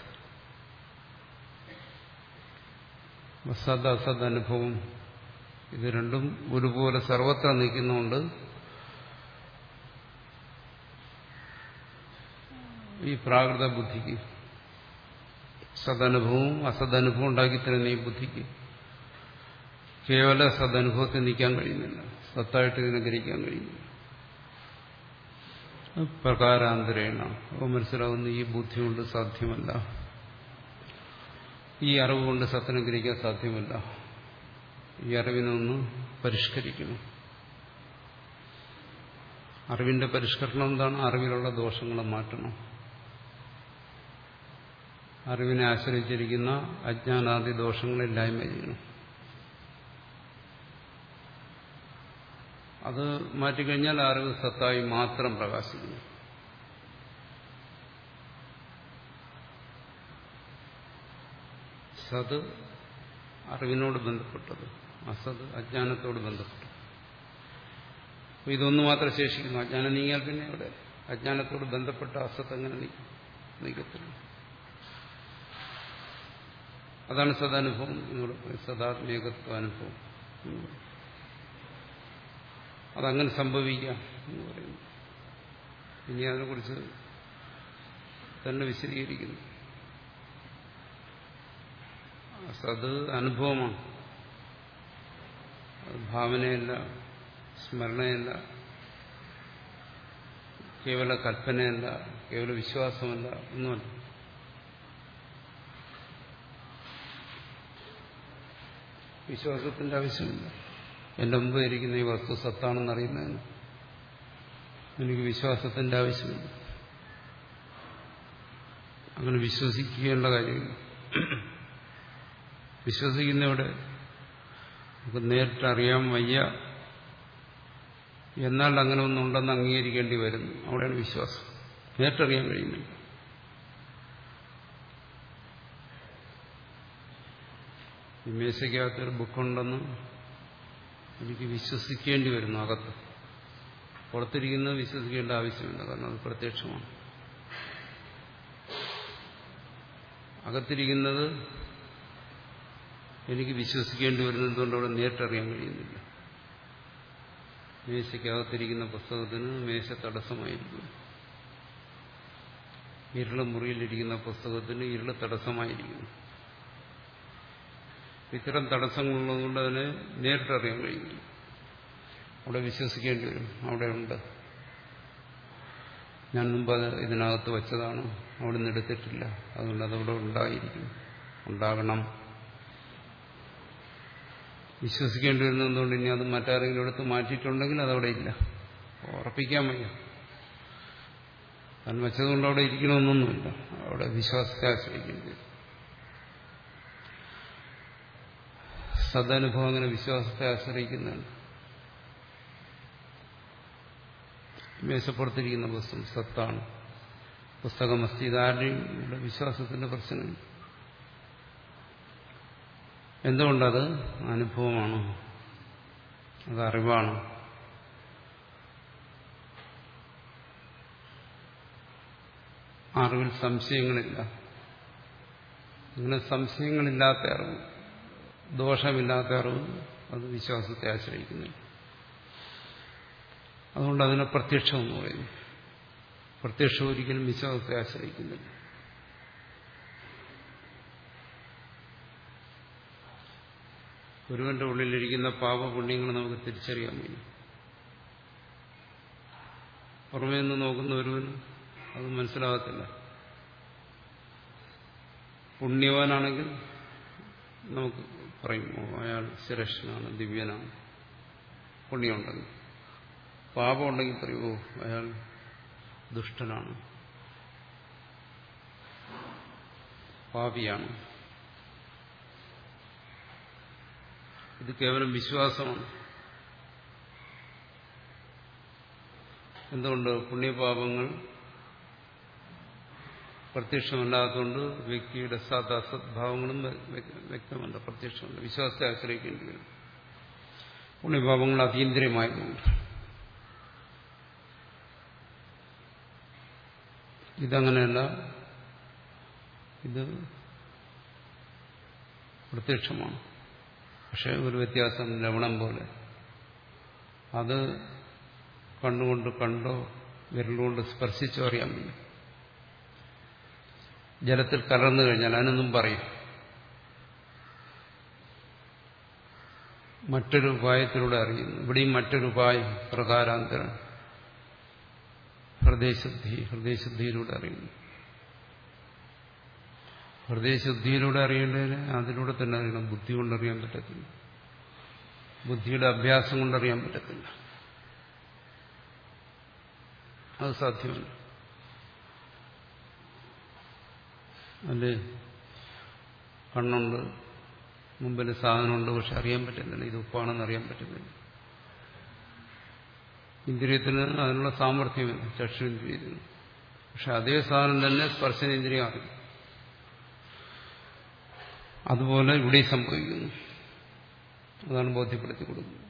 സദ് അസദ് അനുഭവം. ഇത് രണ്ടും ഒരുപോലെ സർവത്ര നിൽക്കുന്നുണ്ട്. ഈ പ്രാകൃത ബുദ്ധിക്ക് സദനുഭവവും അസദനുഭവം ഉണ്ടാക്കി തരുന്ന ഈ ബുദ്ധിക്ക് കേവല സദനുഭവത്തിൽ നിൽക്കാൻ കഴിയുന്നില്ല. സത്തായിട്ട് ഇതിനെ ഗ്രഹിക്കാൻ കഴിയുന്നില്ല. പ്രകാരാന്തരേണ. അപ്പോൾ മനസ്സിലാവുന്ന ഈ ബുദ്ധി കൊണ്ട് സാധ്യമല്ല. ഈ അറിവ് കൊണ്ട് സത്തിനെ ഗ്രഹിക്കാൻ സാധ്യമല്ല. ഈ അറിവിനെ ഒന്ന് പരിഷ്കരിക്കണം അറിവിന്റെ പരിഷ്കരണം എന്താണ്? അറിവിലുള്ള ദോഷങ്ങളെ മാറ്റണം. അറിവിനെ ആശ്രയിച്ചിരിക്കുന്ന അജ്ഞാനാദി ദോഷങ്ങളില്ലായ്മ ചെയ്യണം അത് മാറ്റിക്കഴിഞ്ഞാൽ അറിവ് സത്തായി മാത്രം പ്രകാശിക്കുന്നു. സത് അറിവിനോട് ബന്ധപ്പെട്ടത്. അസത് അജ്ഞാനത്തോട് ബന്ധപ്പെട്ടത് ഇതൊന്നു മാത്രം ശേഷിക്കുന്നു. അജ്ഞാനം നീങ്ങിയാൽ പിന്നെ അവിടെ അജ്ഞാനത്തോട് ബന്ധപ്പെട്ട അസത്ത് അങ്ങനെ നീക്കത്തില്ല. അതാണ് സദാനുഭവം. എന്നോട് സദാത്മേകത്വ അനുഭവം. അതങ്ങനെ സംഭവിക്കാം എന്ന് പറയുന്നു. ഇനി അതിനെക്കുറിച്ച് തന്നെ വിശദീകരിക്കുന്നു. സത് അനുഭവമാണ്. ഭാവനയല്ല സ്മരണയല്ല കേവല കൽപ്പനയല്ല കേവല വിശ്വാസമല്ല ഒന്നുമല്ല. വിശ്വാസത്തിന്റെ ആവശ്യമില്ല. എന്റെ മുമ്പ് ഇരിക്കുന്ന ഈ വസ്തു സത്താണെന്ന് അറിയുന്നതിന് എനിക്ക് വിശ്വാസത്തിന്റെ ആവശ്യമില്ല. അങ്ങനെ വിശ്വസിക്കേണ്ട കാര്യമില്ല. വിശ്വസിക്കുന്നവിടെ നമുക്ക് നേരിട്ട് അറിയാൻ വയ്യ. എന്നാൽ അങ്ങനെ ഒന്നും ഉണ്ടെന്ന് അംഗീകരിക്കേണ്ടി വരുന്നു അവിടെയാണ് വിശ്വാസം. നേരിട്ടറിയാൻ കഴിയുന്നില്ല. ഈ മേശയ്ക്കകത്തൊരു ബുക്കുണ്ടെന്ന് എനിക്ക് വിശ്വസിക്കേണ്ടി വരുന്നു അകത്ത്. പുറത്തിരിക്കുന്നത് വിശ്വസിക്കേണ്ട ആവശ്യമില്ല കാരണം അത് പ്രത്യക്ഷമാണ്. അകത്തിരിക്കുന്നത് എനിക്ക് വിശ്വസിക്കേണ്ടി വരുന്നതുകൊണ്ട് അവിടെ നേരിട്ടറിയാൻ കഴിയുന്നില്ല. മേശയ്ക്കകത്തിരിക്കുന്ന പുസ്തകത്തിന് മേശ തടസ്സമായിരിക്കും. ഇരുള മുറിയിലിരിക്കുന്ന പുസ്തകത്തിന് ഇരുള തടസ്സമായിരിക്കുന്നു ഇത്തരം തടസ്സങ്ങളുള്ളതുകൊണ്ട് അതിനെ നേരിട്ടറിയാൻ കഴിയുന്നില്ല. അവിടെ വിശ്വസിക്കേണ്ടി വരും. അവിടെ ഉണ്ട്. ഞാൻ മുമ്പ് അത് ഇതിനകത്ത് വെച്ചതാണ്. അവിടെ നിന്ന് എടുത്തിട്ടില്ല. അതുകൊണ്ട് അതവിടെ ഉണ്ടായിരിക്കും. ഉണ്ടാകണം. വിശ്വസിക്കേണ്ടി വരുന്നതുകൊണ്ട് ഇനി അത് മറ്റാരെങ്കിലും എടുത്ത് മാറ്റിയിട്ടുണ്ടെങ്കിൽ അതവിടെ ഇല്ല. ഉറപ്പിക്കാൻ വയ്യ. താൻ വെച്ചതുകൊണ്ട് അവിടെ ഇരിക്കണമെന്നൊന്നുമില്ല. അവിടെ വിശ്വാസത്തെ ആശ്രയിക്കേണ്ടി വരും. സദനുഭവം അങ്ങനെ വിശ്വാസത്തെ ആശ്രയിക്കുന്നതാണ് മേശപ്പുറത്തിരിക്കുന്ന പുസ്തകം സത്താണ്. പുസ്തകം അസ്ഥി ഇതാരുടെയും വിശ്വാസത്തിന്റെ പ്രശ്നമില്ല. എന്തുകൊണ്ടത്? അനുഭവമാണ്? അത് അറിവാണ്? അറിവിൽ സംശയങ്ങളില്ല. ഇങ്ങനെ സംശയങ്ങളില്ലാത്ത അറിവ് ദോഷമില്ലാത്ത അറിവ് അത് വിശ്വാസത്തെ ആശ്രയിക്കുന്നില്ല. അതുകൊണ്ട് അതിനെ പ്രത്യക്ഷം എന്ന് പറയുന്നു. പ്രത്യക്ഷം ഒരിക്കലും വിശ്വാസത്തെ ആശ്രയിക്കുന്നില്ല. ഒരുവന്റെ ഉള്ളിലിരിക്കുന്ന പാപപുണ്യങ്ങൾ നമുക്ക് തിരിച്ചറിയാൻ കഴിയും. പുറമേ നിന്ന് നോക്കുന്ന ഒരുവൻ അത് മനസ്സിലാകത്തില്ല. പുണ്യവാനാണെങ്കിൽ നമുക്ക് പറയും അയാൾ ശ്രേഷ്ഠനാണ് ദിവ്യനാണ്. പുണ്യമുണ്ടെങ്കിൽ പാപമുണ്ടെങ്കിൽ പറയും ഓ അയാൾ ദുഷ്ടനാണ്. പാപിയാണ്. ഇത് കേവലം വിശ്വാസമാണ്. എന്തുകൊണ്ട് പുണ്യപാപങ്ങൾ പ്രത്യക്ഷമല്ലാത്തതുകൊണ്ട് വ്യക്തിയുടെ സത് അസദ്ഭാവങ്ങളും വ്യക്തമല്ല പ്രത്യക്ഷമല്ല വിശ്വാസത്തെ ആശ്രയിക്കേണ്ടി വരും. പുണ്യപാപങ്ങൾ അതീന്ദ്രിയമായതുകൊണ്ട് ഇതങ്ങനെയല്ല ഇത് പ്രത്യക്ഷമാണ്. പക്ഷെ ഒരു വ്യത്യാസം ലവണം പോലെ. അത് കണ്ണുകൊണ്ട് കണ്ടോ വിരലുകൊണ്ട് സ്പർശിച്ചോ അറിയാൻ വയ്യ. ജലത്തിൽ കലർന്നു കഴിഞ്ഞാൽ അതിനൊന്നും പറയും മറ്റൊരു ഉപായത്തിലൂടെ അറിയുന്നു. ഇവിടെയും മറ്റൊരു ഉപായം പ്രകാരാന്തരം ഹൃദയശുദ്ധി ഹൃദയശുദ്ധിയിലൂടെ അറിയുന്നു. ഹൃദയശുദ്ധിയിലൂടെ അറിയേണ്ടതിന് അതിലൂടെ തന്നെ അറിയണം. ബുദ്ധി കൊണ്ടറിയാൻ പറ്റത്തില്ല. ബുദ്ധിയുടെ അഭ്യാസം കൊണ്ടറിയാൻ പറ്റത്തില്ല. അത് സാധ്യമല്ല. അല്ലേ കണ്ണുണ്ട് മുമ്പിൽ സാധനമുണ്ട് പക്ഷെ അറിയാൻ പറ്റുന്നില്ല. ഇത് ഉപ്പാണെന്ന് അറിയാൻ പറ്റുന്നില്ല. ഇന്ദ്രിയത്തിന് അതിനുള്ള സാമർഥ്യമില്ല. ചക്ഷുന്ദ്രിയത്തിന് പക്ഷെ അതേ സാധനം തന്നെ സ്പർശനേന്ദ്രിയം അറിയും അതുപോലെ ഇവിടെ സംഭവിക്കുന്നു. അതാണ് ബോധ്യപ്പെടുത്തി കൊടുക്കുന്നത്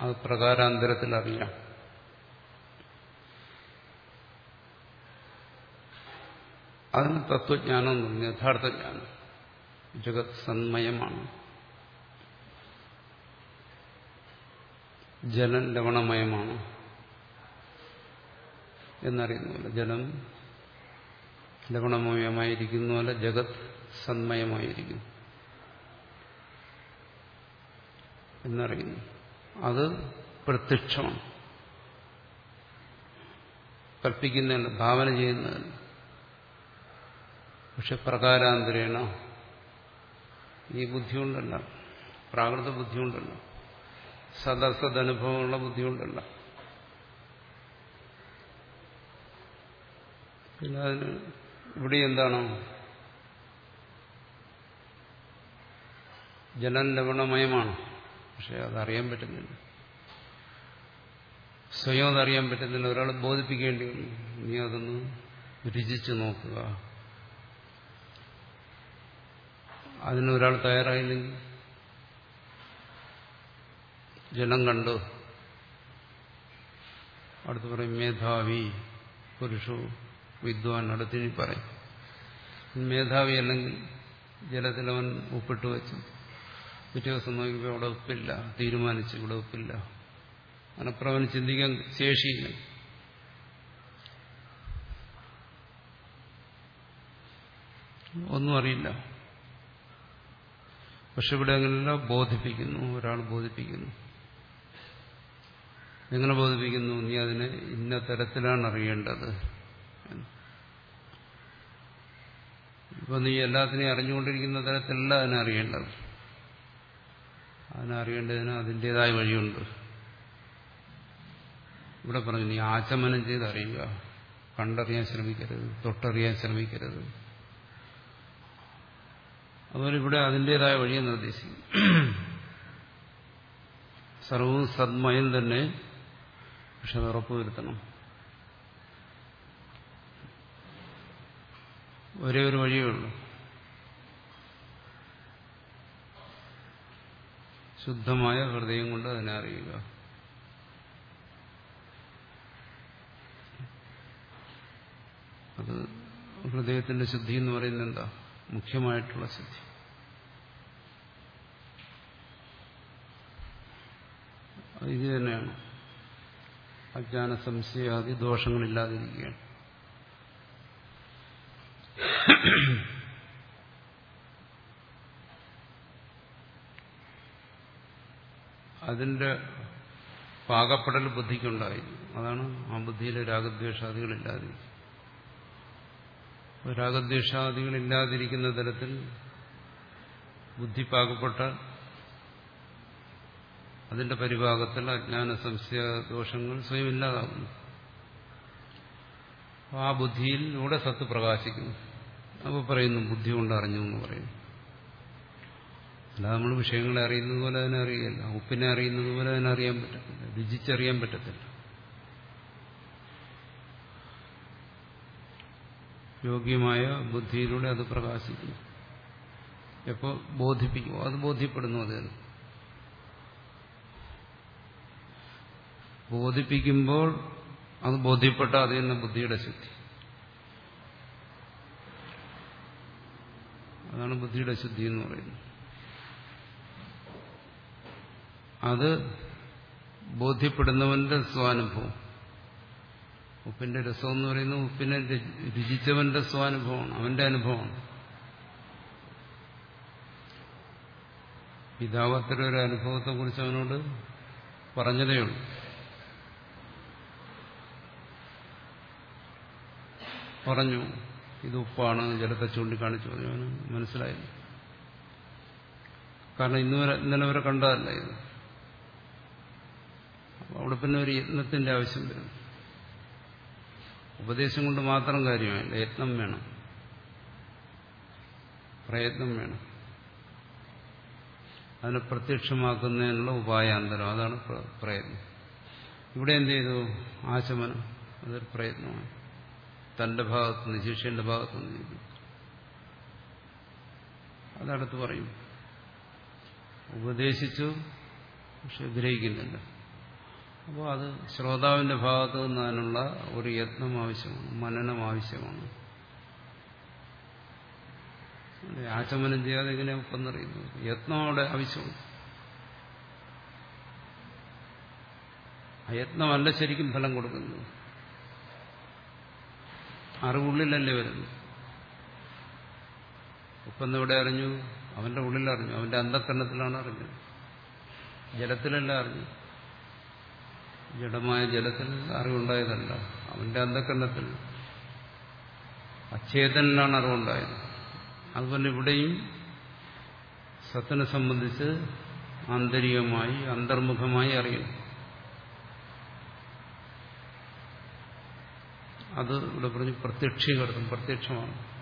അത് പ്രകാരാന്തരത്തിൽ അറിയാം അതിന് തത്വജ്ഞാനം എന്ന് പറഞ്ഞു. യഥാർത്ഥ ജ്ഞാനം. ജഗത് സന്മയമാണ്. ജലം ലവണമയമാണ്. എന്നറിയുന്ന ജലം ലവണമയമായിരിക്കുന്ന പോലെ ജഗത് സന്മയമായിരിക്കുന്നു. എന്നറിയുന്നു. അത് പ്രത്യക്ഷമാണ്. കൽപ്പിക്കുന്നതല്ല ഭാവന ചെയ്യുന്നതല്ല പക്ഷെ പ്രകാരാന്തരേണ ഈ ബുദ്ധി കൊണ്ടല്ല പ്രാകൃത ബുദ്ധി കൊണ്ടല്ല സദസദനുഭവമുള്ള ബുദ്ധി കൊണ്ടല്ല പിന്നെ അതിന് ഇവിടെ എന്താണ് ജലം ലവണമയമാണ്. പക്ഷെ അതറിയാൻ പറ്റുന്നില്ല. സ്വയം അതറിയാൻ പറ്റുന്നില്ല. ഒരാൾ ബോധിപ്പിക്കേണ്ടി വന്നു. നീ അതൊന്ന് രുചിച്ചു നോക്കുക. അതിന് തയ്യാറായില്ലെങ്കിൽ ജലം കണ്ടു? അടുത്ത് പറയും മേധാവി പുരുഷോ വിദ്വാൻ അടുത്തിനി പറയും. മേധാവി അല്ലെങ്കിൽ ജലത്തിൽ അവൻ ഉപ്പിട്ട് വെച്ചു. പിറ്റേ ദിവസം നോക്കിയപ്പോൾ ഇവിടെ ഉപ്പില്ല തീരുമാനിച്ചു ഇവിടെ അതിനപ്പുറം അവന് ചിന്തിക്കാൻ ശേഷിയില്ല. ഒന്നും അറിയില്ല. പക്ഷെ ഇവിടെ അങ്ങനെയല്ല ബോധിപ്പിക്കുന്നു ഒരാൾ ബോധിപ്പിക്കുന്നു. എങ്ങനെ ബോധിപ്പിക്കുന്നു? നീ അതിനെ ഇന്ന തരത്തിലാണ് അറിയേണ്ടത്. ഇപ്പൊ നീ എല്ലാത്തിനെയും അറിഞ്ഞുകൊണ്ടിരിക്കുന്ന തരത്തിലല്ല അതിനെ അറിയേണ്ടത്. അതിനെ അറിയേണ്ടതിന് അതിന്റെതായ വഴിയുണ്ട്. ഇവിടെ പറഞ്ഞു നീ ആചമനം ചെയ്ത് അറിയുക കണ്ടറിയാൻ ശ്രമിക്കരുത്. തൊട്ടറിയാൻ ശ്രമിക്കരുത്. അതുപോലെ ഇവിടെ അതിന്റെതായ വഴിയെ നിർദ്ദേശിക്കും സർവവും സദ്മയം തന്നെ പക്ഷെ അത് ഉറപ്പുവരുത്തണം ഒരേ ഒരു വഴിയേ ഉള്ളൂ. ശുദ്ധമായ ഹൃദയം കൊണ്ട് അതിനെ അറിയുക. അത് ഹൃദയത്തിന്റെ ശുദ്ധി എന്ന് പറയുന്നത് എന്താ? മുഖ്യമായിട്ടുള്ള ശുദ്ധി. ഇത് തന്നെയാണ്. അജ്ഞാന സംശയാദി ദോഷങ്ങളില്ലാതിരിക്കുകയാണ്. അതിന്റെ പാകപ്പെടൽ ബുദ്ധിക്കുണ്ടായി. അതാണ് ആ ബുദ്ധിയിലെ രാഗദ്വേഷാദികളില്ലാതിരിക്കും രാഗദ്വേഷാദികളില്ലാതിരിക്കുന്ന തരത്തിൽ ബുദ്ധി പാകപ്പെട്ട അതിന്റെ പരിഭാഗത്തിൽ അജ്ഞാന സംശയ ദോഷങ്ങൾ സ്വയം ഇല്ലാതാകുന്നു. ആ ബുദ്ധിയിലൂടെ സത്ത് പ്രകാശിക്കുന്നു. അപ്പോൾ പറയുന്നു ബുദ്ധി കൊണ്ട് അറിഞ്ഞു എന്ന് പറയുന്നു. അല്ലാതെ നമ്മൾ വിഷയങ്ങളെ അറിയുന്നത് പോലെ തന്നെ അറിയില്ല ഉപ്പിനെ അറിയുന്നത് പോലെ തന്നെ അറിയാൻ പറ്റത്തില്ല. രുചിച്ചറിയാൻ പറ്റത്തില്ല. യോഗ്യമായ ബുദ്ധിയിലൂടെ അത് പ്രകാശിക്കുന്നു. എപ്പോൾ ബോധിപ്പിക്കുമോ അത് ബോധ്യപ്പെടുന്നു അത്. ബോധിപ്പിക്കുമ്പോൾ അത് ബോധ്യപ്പെട്ട അത് തന്നെ ബുദ്ധിയുടെ ശുദ്ധി. അതാണ് ബുദ്ധിയുടെ ശുദ്ധി എന്ന് പറയുന്നത്. അത് ബോധ്യപ്പെടുന്നവന്റെ സ്വാനുഭവം. ഉപ്പിന്റെ രസം എന്ന് പറയുന്നത് ഉപ്പിനെ രുചിച്ചവന്റെ സ്വാനുഭവമാണ് അവന്റെ അനുഭവമാണ്. പിതാവത്തിന്റെ ഒരു അനുഭവത്തെ കുറിച്ച് അവനോട് പറഞ്ഞതേ ഉള്ളൂ പറഞ്ഞു ഇത് ഉപ്പാണ് ജലത്തെ ചൂണ്ടിക്കാണിച്ചു പറഞ്ഞു. അവന് മനസ്സിലായില്ല കാരണം ഇന്ന് വരെ ഇന്നലെ വരെ കണ്ടതല്ല ഇത്. അവിടെ പിന്നെ ഒരു യത്നത്തിന്റെ ആവശ്യം വരും. ഉപദേശം കൊണ്ട് മാത്രം കാര്യമല്ല യത്നം വേണം. പ്രയത്നം വേണം. അതിനെ പ്രത്യക്ഷമാക്കുന്നതിനുള്ള ഉപായാന്തരം. അതാണ് പ്രയത്നം. ഇവിടെ എന്ത് ചെയ്തു? ആശമനം. അതൊരു പ്രയത്നമാണ്. തന്റെ ഭാഗത്തുനിന്ന് ശിഷ്യന്റെ ഭാഗത്തുനിന്ന് ചെയ്തു. അതടുത്ത് പറയും. ഉപദേശിച്ചു പക്ഷെ ഗ്രഹിക്കുന്നില്ല. അപ്പോൾ അത് ശ്രോതാവിന്റെ ഭാഗത്ത് നിന്ന് അതിനുള്ള ഒരു യത്നം ആവശ്യമാണ് മനനം ആവശ്യമാണ്. ആചമനം ചെയ്യാതെ എങ്ങനെ ഒപ്പെന്നറിയുന്നത് യത്നം അവിടെ ആവശ്യമുണ്ട് ആ യത്നമല്ല ശരിക്കും ഫലം കൊടുക്കുന്നത്. അറിവുള്ളിലല്ലേ വരുന്നു ഉപ്പെന്നെവിടെ അറിഞ്ഞു? അവന്റെ ഉള്ളിലറിഞ്ഞു. അവന്റെ അന്ധക്കരണത്തിലാണ് അറിഞ്ഞത്. ജലത്തിലല്ല അറിഞ്ഞു ജഡമായ ജലത്തിൽ അറിവുണ്ടായതല്ല. അവന്റെ അന്ധക്കരണത്തിൽ അച്ഛേതനിലാണ് അറിവുണ്ടായത്. അതുപോലെ ഇവിടെയും സത്തിനെ സംബന്ധിച്ച് ആന്തരികമായി അന്തർമുഖമായി അറിയുന്നു. അത് ഇവിടെ പറഞ്ഞ് പ്രത്യക്ഷീകരണം പ്രത്യക്ഷമാണ്.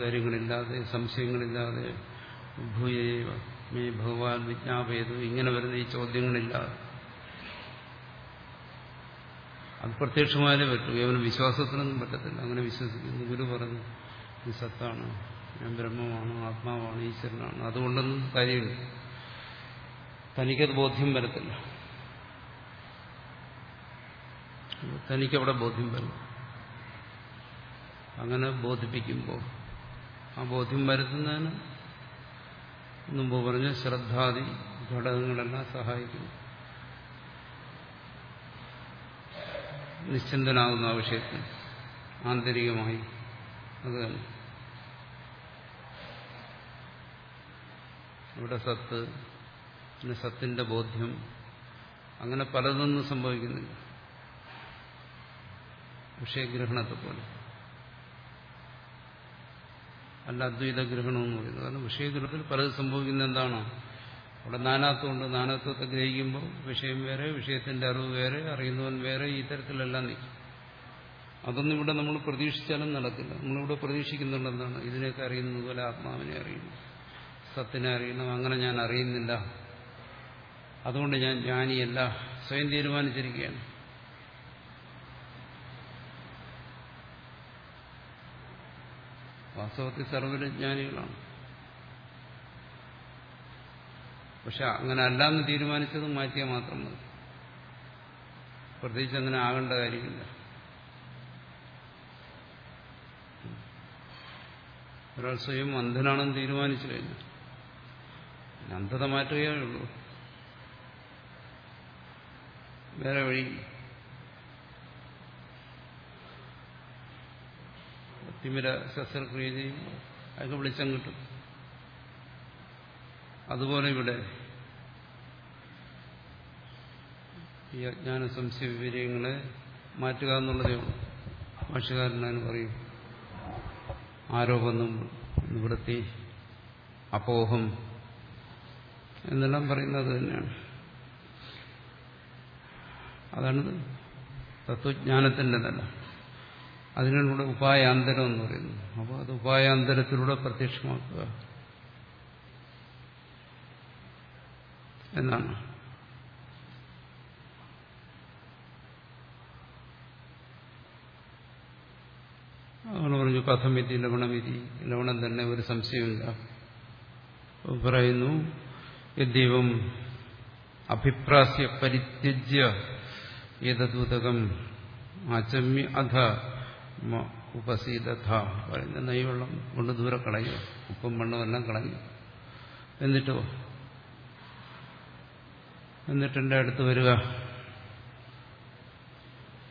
കാര്യങ്ങളില്ലാതെ സംശയങ്ങളില്ലാതെ ഭൂയേവ മേ ഭഗവാൻ വിജ്ഞാപേതു ഇങ്ങനെ വരുന്ന ഈ ചോദ്യങ്ങളില്ലാതെ അത് പ്രത്യക്ഷമായാലേ പറ്റൂ. ഇവന് വിശ്വാസത്തിനൊന്നും പറ്റത്തില്ല. അങ്ങനെ വിശ്വസിക്കുന്നു. ഗുരു പറഞ്ഞു ഈ സത്താണ്. ഞാൻ ബ്രഹ്മമാണ് ആത്മാവാണ് ഈശ്വരനാണ്. അതുകൊണ്ടൊന്നും കാര്യമില്ല. തനിക്കത് ബോധ്യം വരത്തില്ല. തനിക്കവിടെ ബോധ്യം വരും അങ്ങനെ ബോധിപ്പിക്കുമ്പോൾ ആ ബോധ്യം വരുത്തുന്നതിന് മുമ്പ് പറഞ്ഞ ശ്രദ്ധാദി ഘടകങ്ങളെല്ലാം സഹായിക്കുന്നു. നിശ്ചിന്തനാകുന്ന ആ വിഷയത്തിൽ ആന്തരികമായി അത് ഇവിടെ സത്ത് പിന്നെ സത്തിന്റെ ബോധ്യം അങ്ങനെ പലതൊന്നും സംഭവിക്കുന്നില്ല. വിഷയഗ്രഹണത്തെ പോലെ. അല്ല അദ്വൈത ഗ്രഹണം എന്ന് പറയുന്നത്. കാരണം വിഷയഗ്രഹത്തിൽ പലത് സംഭവിക്കുന്നത് എന്താണ്? അവിടെ നാനാത്വമുണ്ട്. നാനാത്വത്തെ ഗ്രഹിക്കുമ്പോൾ വിഷയം വേറെ വിഷയത്തിന്റെ അറിവ് വേറെ അറിയുന്നവൻ വേറെ ഈ തരത്തിലെല്ലാം നിൽക്കും. അതൊന്നും ഇവിടെ നമ്മൾ പ്രതീക്ഷിച്ചാലും നടക്കില്ല. നമ്മളിവിടെ പ്രതീക്ഷിക്കുന്നുണ്ട് എന്താണ്? ഇതിനെയൊക്കെ അറിയുന്നത് പോലെ ആത്മാവിനെ അറിയുന്നു. സത്തിനെ അറിയണം. അങ്ങനെ ഞാൻ അറിയുന്നില്ല. അതുകൊണ്ട് ഞാൻ ജ്ഞാനിയല്ല. സ്വയം തീരുമാനിച്ചിരിക്കുകയാണ്. വാസ്തവത്തിൽ സർവജ്ഞാനികളാണ് പക്ഷെ അങ്ങനെ അല്ലാന്ന് തീരുമാനിച്ചത് മാറ്റിയാൽ മാത്രം മതി. പ്രത്യേകിച്ച് അങ്ങനെ ആകേണ്ട കാര്യമില്ല. ഒരാൾ സ്വയം അന്ധനാണെന്ന് തീരുമാനിച്ചു കഴിഞ്ഞു. അന്ധത മാറ്റുകയേ ഉള്ളൂ. വേറെ വഴി തിമിര ശസ്ത്രക്രിയ ചെയ്യുമ്പോൾ അയാൾക്ക് വെളിച്ചം കിട്ടും അതുപോലെ ഇവിടെ ഈ അജ്ഞാന സംശയ വിവരങ്ങളെ മാറ്റുക എന്നുള്ളതേ ഉള്ളൂ. ഭാഷകാരനാണ് പറയും ആരോപണം നിവൃത്തി അപോഹം എന്നെല്ലാം പറയുന്നത് തന്നെയാണ്. അതാണ് തത്വജ്ഞാനത്തിന്റെ അതിനുള്ള ഉപായാന്തരം എന്ന് പറയുന്നു. അപ്പോൾ അത് ഉപായാന്തരത്തിലൂടെ പ്രത്യക്ഷമാക്കുക. എന്നാണ്. അങ്ങനെ പറഞ്ഞു കഥമിതി ലവണമിതി. ലവണം തന്നെ ഒരു സംശയമില്ല. പറയുന്നു ദൈവം അഭിപ്രാസ്യ പരിത്യജ്യ ഏതദൂതകം ആചമ്യ അധ ഉപസീതഥ പറയുന്ന നെയ്വെള്ളം കൊണ്ട് ദൂരെ കളയുക ഉപ്പും വെള്ളവും എല്ലാം കളഞ്ഞു എന്നിട്ടോ? എന്നിട്ടെന്റെ അടുത്ത് വരിക.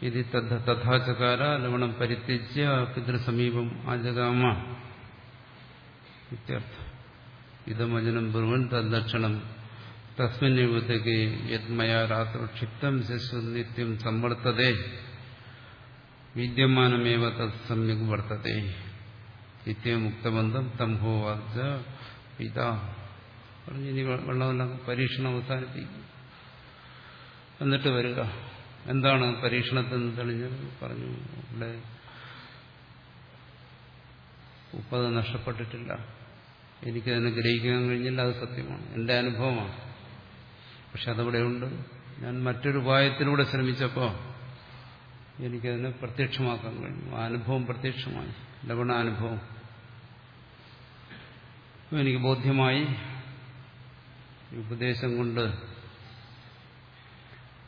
ഇത് തഥാചകാര ലവണം പരിത്യജ്യ പിതൃസമീപം ആജകാമ ഇത്യർത്ഥം. ഇതമജനം ബ്രുവൻ തദ്ദക്ഷണം. തസ്മിൻ യുവതകെ യത്മയാ രാത്രി ക്ഷിപ്തം ശിശു നിത്യം സമ്മർത്തതേ വിദ്യമാനമേവ തത് സമ്യക് വർത്തത്തെ നിത്യമുക്തബന്ധം തംഭോവാച പിതാ പറഞ്ഞു ഇനി വെള്ളമെല്ലാം പരീക്ഷണം അവസാനിപ്പിക്കും. എന്നിട്ട് വരിക. എന്താണ് പരീക്ഷണത്തിൽ നിന്ന് പറഞ്ഞു. ഇവിടെ ഉപ്പത് നഷ്ടപ്പെട്ടിട്ടില്ല. എനിക്കതിനെ ഗ്രഹിക്കാൻ കഴിഞ്ഞില്ല അത് സത്യമാണ്. എന്റെ അനുഭവമാണ്. പക്ഷെ അതവിടെയുണ്ട് ഞാൻ മറ്റൊരു ഉപായത്തിലൂടെ ശ്രമിച്ചപ്പോൾ എനിക്കതിനെ പ്രത്യക്ഷമാക്കാൻ കഴിഞ്ഞു. ആ അനുഭവം പ്രത്യക്ഷമായി. ലവണാനുഭവം എനിക്ക് ബോധ്യമായി ഉപദേശം കൊണ്ട്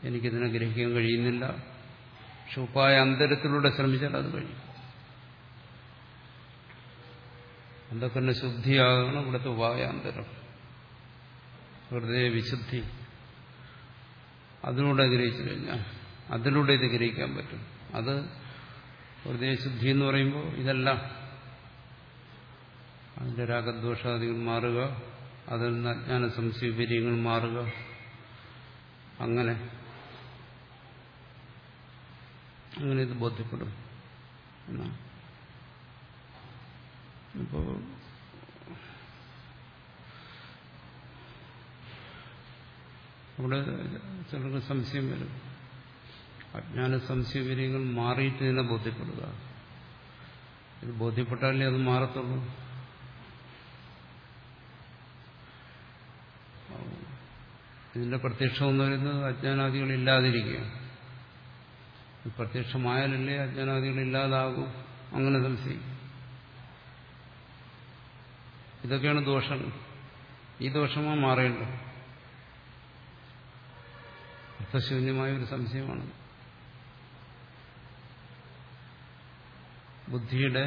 എനിക്കിതിനെ ഗ്രഹിക്കാൻ കഴിയുന്നില്ല. പക്ഷെ ഉപായ അന്തരത്തിലൂടെ ശ്രമിച്ചാൽ അത് കഴിയും. എന്തൊക്കെ തന്നെ ശുദ്ധിയാകണം ഇവിടുത്തെ ഉപായാന്തരം ഹൃദയ വിശുദ്ധി അതിലൂടെ ആഗ്രഹിച്ചു കഴിഞ്ഞാൽ അതിലൂടെ ഇത് ഗ്രഹിക്കാൻ പറ്റും. അത് ഹൃദയശുദ്ധി എന്ന് പറയുമ്പോൾ ഇതെല്ലാം അതിന്റെ രാഗദ്വേഷാദികൾ മാറുക അതിൽ നിന്ന് അജ്ഞാന സംശയപര്യങ്ങൾ മാറുക അങ്ങനെ. അങ്ങനെ ഇത് ബോധ്യപ്പെടും എന്നാണ് അപ്പോ അവിടെ ചിലർക്ക് സംശയം വരും. അജ്ഞാന സംശയപര്യങ്ങൾ മാറിയിട്ട് തന്നെ ബോധ്യപ്പെടുക. ഇത് ബോധ്യപ്പെട്ടാലേ അത് മാറത്തുള്ളൂ. ഇതിന്റെ പ്രത്യക്ഷം എന്ന് പറയുന്നത് അജ്ഞാനാദികൾ ഇല്ലാതിരിക്കുക. പ്രത്യക്ഷമായാലല്ലേ അജ്ഞാനാദികൾ ഇല്ലാതാകും? അങ്ങനെ സംശയിക്കും. ഇതൊക്കെയാണ് ദോഷം ഈ ദോഷമാ മാറേണ്ടത്. അർത്ഥശൂന്യമായ ഒരു സംശയമാണ്. ബുദ്ധിയുടെ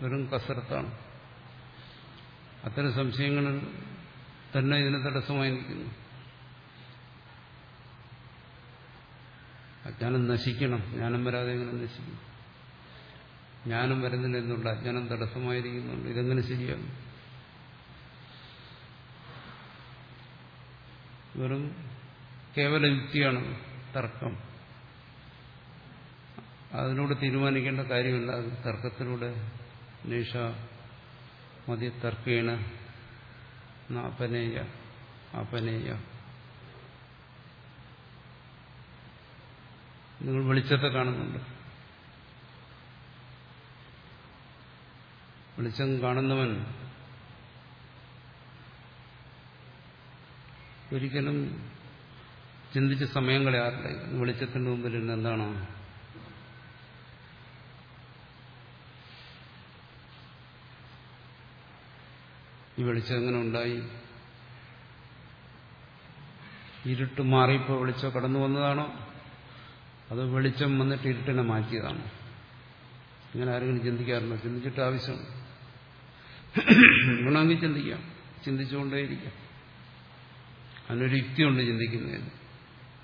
വെറും കസരത്താണ്. അത്തരം സംശയങ്ങൾ തന്നെ ഇതിന് തടസ്സമായി നിൽക്കുന്നു അജ്ഞാനം നശിക്കണം ജ്ഞാനം വരാതെ എങ്ങനെ നശിക്കും? ജ്ഞാനം വരുന്നില്ല എന്നുള്ള അജ്ഞാനം തടസ്സമായിരിക്കുന്നുണ്ട്. ഇതെങ്ങനെ ശരിയാകും? വെറും കേവല യുക്തിയാണ് തർക്കം. അതിനോട് തീരുമാനിക്കേണ്ട കാര്യമില്ല. അത് തർക്കത്തിലൂടെ നിഷ മതി തർക്കേണ അപനേയ അപനേയ നിങ്ങൾ വെളിച്ചത്തെ കാണുന്നുണ്ട്. വെളിച്ചം കാണുന്നവൻ ഒരിക്കലും ചിന്തിച്ച് സമയം കളയാറില്ല വെളിച്ചത്തിന്റെ മുമ്പിൽ എന്താണ് ഈ വെളിച്ചം എങ്ങനെ ഉണ്ടായി? ഇരുട്ട് മാറിയപ്പോൾ വെളിച്ചം കടന്നു വന്നതാണോ? അത് വെളിച്ചം വന്നിട്ട് ഇരുട്ടിനെ മാറ്റിയതാണോ? ഇങ്ങനെ ആരെങ്കിലും ചിന്തിക്കാറുണ്ടോ? ചിന്തിച്ചിട്ട് ആവശ്യമാണ് വേണമെങ്കിൽ ചിന്തിക്കാം. ചിന്തിച്ചുകൊണ്ടേയിരിക്കാം. അതിനൊരു യുക്തിയുണ്ട് ചിന്തിക്കുന്നതിന്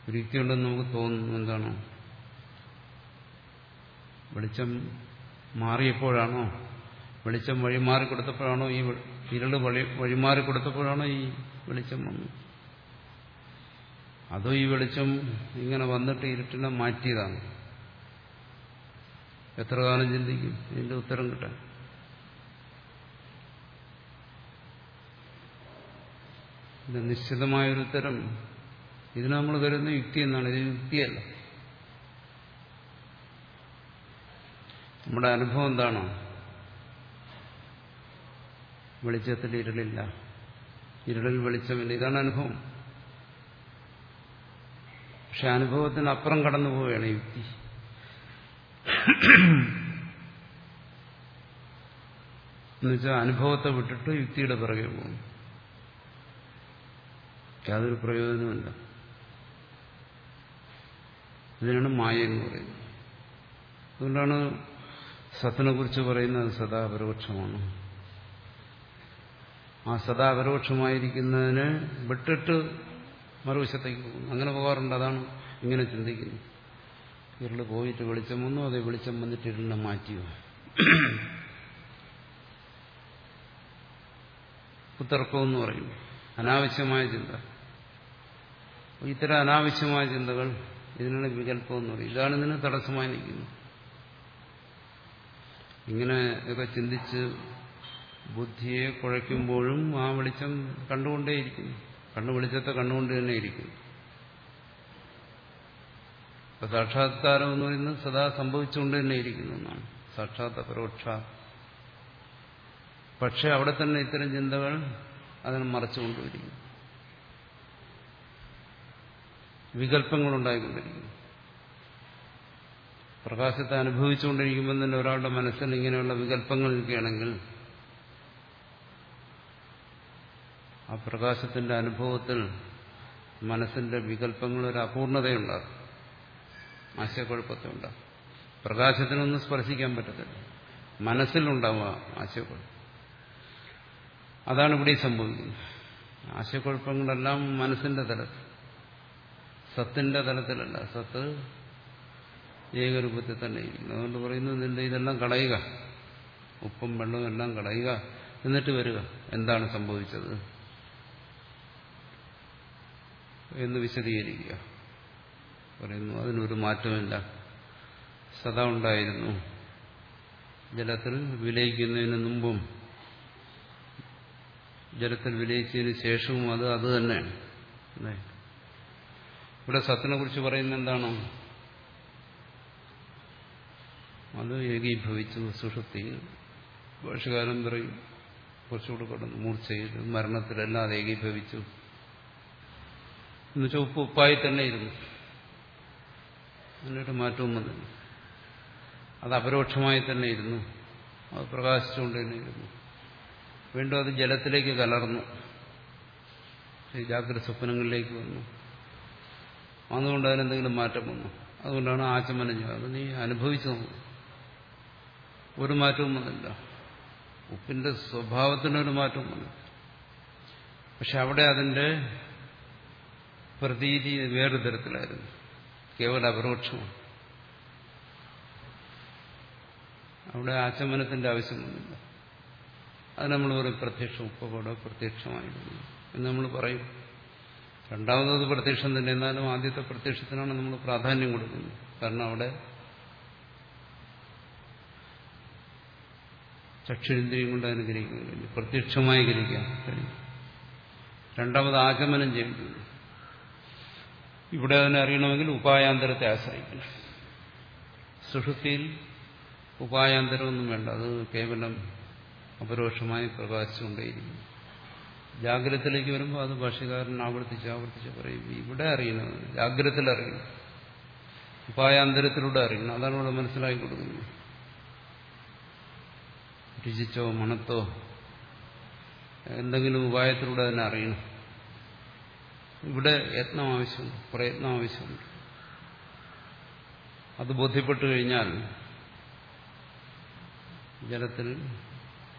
ഒരു യുക്തിയുണ്ടെന്ന് നമുക്ക് തോന്നുന്നു എന്താണോ? വെളിച്ചം മാറിയപ്പോഴാണോ? വെളിച്ചം വഴി മാറിക്കൊടുത്തപ്പോഴാണോ ഈ ഇരുൾ വഴി വഴിമാറി കൊടുത്തപ്പോഴാണ് ഈ വെളിച്ചം വന്നത്. അതോ ഈ വെളിച്ചം ഇങ്ങനെ വന്നിട്ട് ഇരുട്ടിനെ മാറ്റിയതാണ്. എത്ര കാലം ചിന്തിക്കും? ഇതിന്റെ ഉത്തരം കിട്ടാൻ. ഇത് നിശ്ചിതമായൊരു ഉത്തരം. ഇതിന് നമ്മൾ കരുതുന്ന യുക്തി എന്നാണ്. ഇത് യുക്തിയല്ല. നമ്മുടെ അനുഭവം എന്താണോ? വെളിച്ചത്തിൽ ഇരുളില്ല. ഇരുളിൽ വെളിച്ചമില്ല. ഇതാണ് അനുഭവം. പക്ഷെ അനുഭവത്തിന് അപ്പുറം കടന്നു പോവുകയാണ് യുക്തി എന്നുവെച്ചാൽ അനുഭവത്തെ വിട്ടിട്ട് യുക്തിയുടെ പിറകെ പോകും. യാതൊരു പ്രയോജനമില്ല ഇതിനാണ് മായ എന്ന് പറയുന്നത്. അതുകൊണ്ടാണ് സത്തിനെ കുറിച്ച് പറയുന്നത് സദാ അപരോക്ഷമാണ് ആ സദാ പരോക്ഷമായിരിക്കുന്നതിന് വിട്ടിട്ട് മറുവശത്തേക്ക് പോകും അങ്ങനെ പോകാറുണ്ട്. അതാണ് ഇങ്ങനെ ചിന്തിക്കുന്നു ഇരുൾ പോയിട്ട് വെളിച്ചം വന്നു. അതേ വെളിച്ചം വന്നിട്ട് ഇരുളിനെ മാറ്റിയോ? കുത്തർക്കം എന്ന് പറയും അനാവശ്യമായ ചിന്ത. ഇത്തരം അനാവശ്യമായ ചിന്തകൾ ഇതിനാണ് വികല്പം എന്ന് പറയും. ഇതാണ് ഇതിന് തടസ്സമായി നിൽക്കുന്നത്. ഇങ്ങനെ ഒക്കെ ചിന്തിച്ച് ബുദ്ധിയെ കുഴയ്ക്കുമ്പോഴും ആ വെളിച്ചം കണ്ടുകൊണ്ടേയിരിക്കുന്നു കണ്ണു വെളിച്ചത്തെ കണ്ടുകൊണ്ട് തന്നെ ഇരിക്കുന്നു അപ്പൊ സാക്ഷാത്കാരം എന്ന് പറയുന്നത് സദാ സംഭവിച്ചുകൊണ്ട് തന്നെ ഇരിക്കുന്നു എന്നാണ്. സാക്ഷാത് അപരോക്ഷ. പക്ഷെ അവിടെ തന്നെ ഇത്തരം ചിന്തകൾ അതിനെ മറച്ചുകൊണ്ടുവരിക്കുന്നു വികല്പങ്ങളുണ്ടായിക്കൊണ്ടിരിക്കുന്നു പ്രകാശത്തെ അനുഭവിച്ചുകൊണ്ടിരിക്കുമ്പോൾ തന്നെ ഒരാളുടെ മനസ്സിൽ ഇങ്ങനെയുള്ള വികല്പങ്ങൾ നിൽക്കുകയാണെങ്കിൽ ആ പ്രകാശത്തിന്റെ അനുഭവത്തിൽ മനസ്സിന്റെ വികല്പങ്ങൾ ഒരു അപൂർണതയുണ്ടാകും. ആശയക്കുഴപ്പത്തെ ഉണ്ടാകും പ്രകാശത്തിനൊന്നും സ്പർശിക്കാൻ പറ്റത്തില്ല. മനസ്സിലുണ്ടാവുക ആശയക്കുഴപ്പം. അതാണ് ഇവിടെ സംഭവിക്കുന്നത്. ആശയക്കുഴപ്പങ്ങളെല്ലാം മനസ്സിന്റെ തലത്തിൽ സത്തിന്റെ തലത്തിലല്ല സത്ത് ഏകരൂപത്തിൽ തന്നെ ഇരിക്കുന്നു. അതുകൊണ്ട് പറയുന്നു നിന്റെ ഇതെല്ലാം കളയുക. ഉപ്പും വെള്ളവും എല്ലാം കളയുക. എന്നിട്ട് വരിക. എന്താണ് സംഭവിച്ചത്? എന്ന് വിശദീകരിക്കുക. പറയുന്നു അതിനൊരു മാറ്റമില്ല. സദാ ഉണ്ടായിരുന്നു. ജലത്തിൽ വിലയിക്കുന്നതിന് മുമ്പും ജലത്തിൽ വിലയിച്ചതിന് ശേഷവും അത് അത് തന്നെയാണ്. ഇവിടെ സത്തിനെ കുറിച്ച് പറയുന്നത് എന്താണ്? അത് ഏകീഭവിച്ചു. സുഷുപ്തിയിൽ ഭാഷകാലം പറയും കുറച്ചുകൂടെ കടന്നു. മൂർച്ചയിൽ. മരണത്തിലെല്ലാം അത് ഏകീഭവിച്ചു. എന്നുവെച്ചാൽ ഉപ്പ് ഉപ്പായി തന്നെ ഇരുന്നു. അതിനൊരു മാറ്റവും വന്നില്ല. അത് അപരോക്ഷമായി തന്നെ ഇരുന്നു. അത് പ്രകാശിച്ചുകൊണ്ട് തന്നെ ഇരുന്നു. വീണ്ടും അത് ജലത്തിലേക്ക് കലർന്നു. ജാഗ്രത സ്വപ്നങ്ങളിലേക്ക് വന്നു. അതുകൊണ്ട് അതിനെന്തെങ്കിലും മാറ്റം വന്നു. അതുകൊണ്ടാണ് ആചമനം അത് നീ അനുഭവിച്ചു ഒരു മാറ്റവും വന്നില്ല. ഉപ്പിന്റെ സ്വഭാവത്തിനൊരു മാറ്റവും വന്നു പക്ഷെ അവിടെ അതിന്റെ പ്രതീതി വേറൊരു തരത്തിലായിരുന്നു. കേവല അപരോക്ഷമാണ്. അവിടെ ആചമനത്തിന്റെ ആവശ്യമൊന്നുമില്ല. അത് നമ്മൾ പറയും പ്രത്യക്ഷം ഉപ്പകോടോ പ്രത്യക്ഷമായിരുന്നു എന്ന് നമ്മൾ പറയും. രണ്ടാമതത് പ്രത്യക്ഷം തന്നെ എന്നാലും ആദ്യത്തെ പ്രത്യക്ഷത്തിനാണ് നമ്മൾ പ്രാധാന്യം കൊടുക്കുന്നത്. കാരണം അവിടെ ചക്ഷുരേന്ദ്രിയം കൊണ്ട് അതിന് ഗ്രഹിക്കാൻ കഴിയും. പ്രത്യക്ഷമായി ഗ്രഹിക്കാൻ കഴിയും. രണ്ടാമത് ആഗമനം ചെയ്യേണ്ടി ഇവിടെ അതിനെ അറിയണമെങ്കിൽ ഉപായാന്തരത്തെ ആശ്രയിക്കണം. സുഷുതിയിൽ ഉപായാന്തരമൊന്നും വേണ്ട. അത് കേവലം അപരോക്ഷമായി പ്രകാശിച്ചുകൊണ്ടേയിരിക്കും ജാഗ്രതത്തിലേക്ക് വരുമ്പോൾ അത് ഭാഷകാരൻ ആവർത്തിച്ച് ആവർത്തിച്ച് പറയും. ഇവിടെ അറിയണം. ജാഗ്രതത്തിൽ അറിയണം. ഉപായാന്തരത്തിലൂടെ അറിയണം. അതാണ് ഇവിടെ മനസ്സിലാക്കി കൊടുക്കുന്നത്. രുചിച്ചോ മണത്തോ എന്തെങ്കിലും ഉപായത്തിലൂടെ തന്നെ അറിയണം. ഇവിടെ യത്നം ആവശ്യമുണ്ട് പ്രയത്നം ആവശ്യമുണ്ട്. അത് കഴിഞ്ഞാൽ ജലത്തിൽ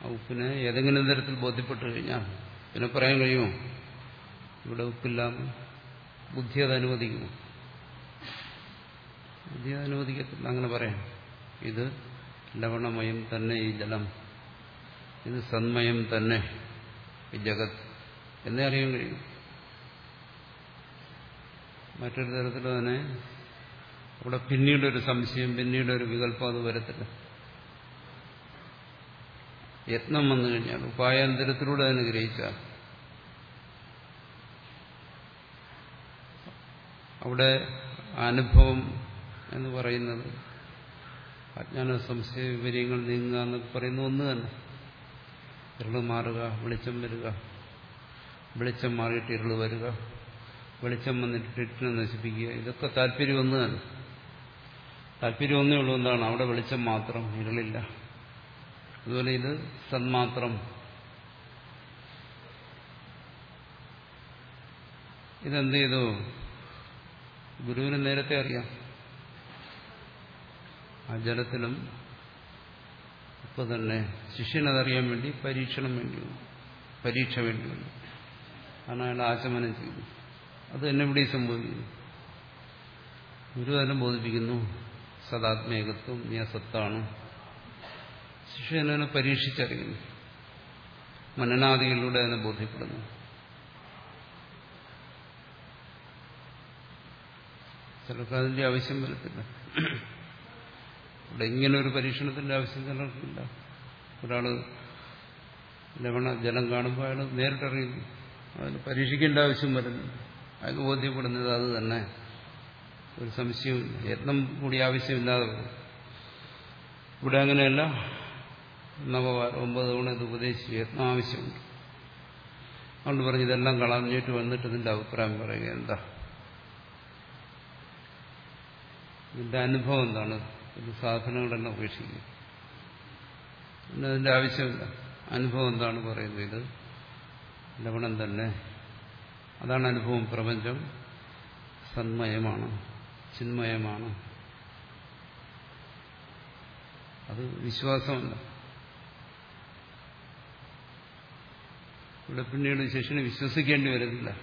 ഉപ്പിനെ ഏതെങ്കിലും തരത്തിൽ ബോധ്യപ്പെട്ടു കഴിഞ്ഞാൽ പിന്നെ പറയാൻ കഴിയുമോ? ഇവിടെ ഉപ്പില്ലാ ബുദ്ധി അത് അനുവദിക്കുമോ ബുദ്ധി അത് അനുവദിക്കത്തില്ല അങ്ങനെ പറയാം. ഇത് ലവണമയം തന്നെ ഈ ജലം. ഇത് സന്മയം തന്നെ ഈ ജഗത്. എന്നേ അറിയാൻ കഴിയും. മറ്റൊരു തരത്തിൽ തന്നെ അവിടെ പിന്നീടൊരു സംശയം പിന്നീടൊരു വികല്പം അത് വരത്തില്ല. യത്നം വന്നു കഴിഞ്ഞാൽ ഉപായാന്തരത്തിലൂടെ അതിനെ ഗ്രഹിച്ച അവിടെ അനുഭവം എന്ന് പറയുന്നത് അജ്ഞാന സംശയ വിവരങ്ങൾ നീങ്ങുക എന്നൊക്കെ പറയുന്ന ഒന്ന് തന്നെ. ഇരുൾ മാറുക വെളിച്ചം വരിക വെളിച്ചം മാറിയിട്ട് ഇരുൾ വരിക. വെളിച്ചം വന്നിട്ട് ഇരുട്ടിനെ നശിപ്പിക്കുക. ഇതൊക്കെ താല്പര്യം ഒന്ന് തന്നെ താല്പര്യം ഒന്നേ ഉള്ളൂ എന്താണ്? അവിടെ വെളിച്ചം മാത്രം ഇരുളില്ല. അതുപോലെ ഇത് സന്മാത്രം. ഇതെന്ത് ചെയ്തു? ഗുരുവിന് നേരത്തെ അറിയാം. ആ ജലത്തിലും ഇപ്പൊ തന്നെ ശിഷ്യനതറിയാൻ വേണ്ടി പരീക്ഷണം വേണ്ടി വന്നു. പരീക്ഷ വേണ്ടി വന്നു. കാരണം അയാൾ ആചമനം ചെയ്തു. അത് തന്നെ ഇവിടെ സംഭവിക്കുന്നു. ഗുരു തന്നെ ബോധിപ്പിക്കുന്നു. സദാത്മേകത്വം നീ അസത്താണ് ശിഷ്യനെ പരീക്ഷിച്ചറിയുന്നു. മനനാദികളിലൂടെ അതിനെ ബോധ്യപ്പെടുന്നു. ചിലർക്ക് അതിന്റെ ആവശ്യം വരത്തില്ല. ഇവിടെ ഇങ്ങനെ ഒരു പരീക്ഷണത്തിന്റെ ആവശ്യം ചിലർക്കില്ല. ഒരാൾ ലവണ ജലം കാണുമ്പോൾ അയാൾ നേരിട്ടറിയുന്നു. അതിന് പരീക്ഷിക്കേണ്ട ആവശ്യം വരുന്നില്ല. അയാൾക്ക് ബോധ്യപ്പെടുന്നത് അത് തന്നെ. ഒരു സംശയവും യത്നം കൂടി ആവശ്യമില്ലാതെ ഇവിടെ അങ്ങനെയല്ല. നവവാരം ഒമ്പത് തവണ ഇത് ഉപദേശിച്ചു. യത്നം ആവശ്യമുണ്ട്. അതുകൊണ്ട് പറഞ്ഞു ഇതെല്ലാം കളഞ്ഞിട്ട് വന്നിട്ട് ഇതിന്റെ അഭിപ്രായം പറയുക. എന്താ? ഇതിന്റെ അനുഭവം എന്താണ്? ഇത് സാധനങ്ങളെല്ലാം ഉപേക്ഷിക്കുക പിന്നെ അതിന്റെ ആവശ്യമില്ല. അനുഭവം എന്താണ് പറയുന്നത്? ഇത് ലവണം തന്നെ അതാണ് അനുഭവം പ്രപഞ്ചം. സന്മയമാണ് ചിന്മയമാണ്. അത് വിശ്വാസമല്ല ഇവിടെ പിന്നീട് ശിഷ്യന് വിശ്വസിക്കേണ്ടി വരുന്നില്ല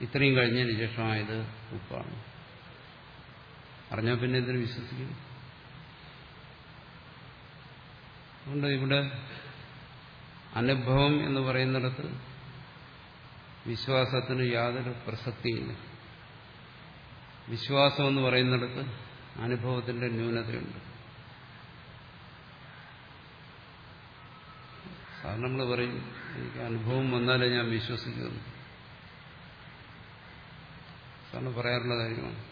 ഇത്രയും കഴിഞ്ഞതിന് ശേഷമായത് ഉപ്പാണ്. അറിഞ്ഞാൽ പിന്നെ എന്തിനു വിശ്വസിക്കും? അതുകൊണ്ട് ഇവിടെ അനുഭവം എന്ന് പറയുന്നിടത്ത് വിശ്വാസത്തിന് യാതൊരു പ്രസക്തിയില്ല. വിശ്വാസം എന്ന് പറയുന്നിടത്ത് അനുഭവത്തിന്റെ ന്യൂനതയുണ്ട്. സാറിന് നമ്മൾ പറയും എനിക്ക് അനുഭവം വന്നാലേ ഞാൻ വിശ്വസിക്കുന്നു സാറിന് പറയാറുള്ള കാര്യമാണ്.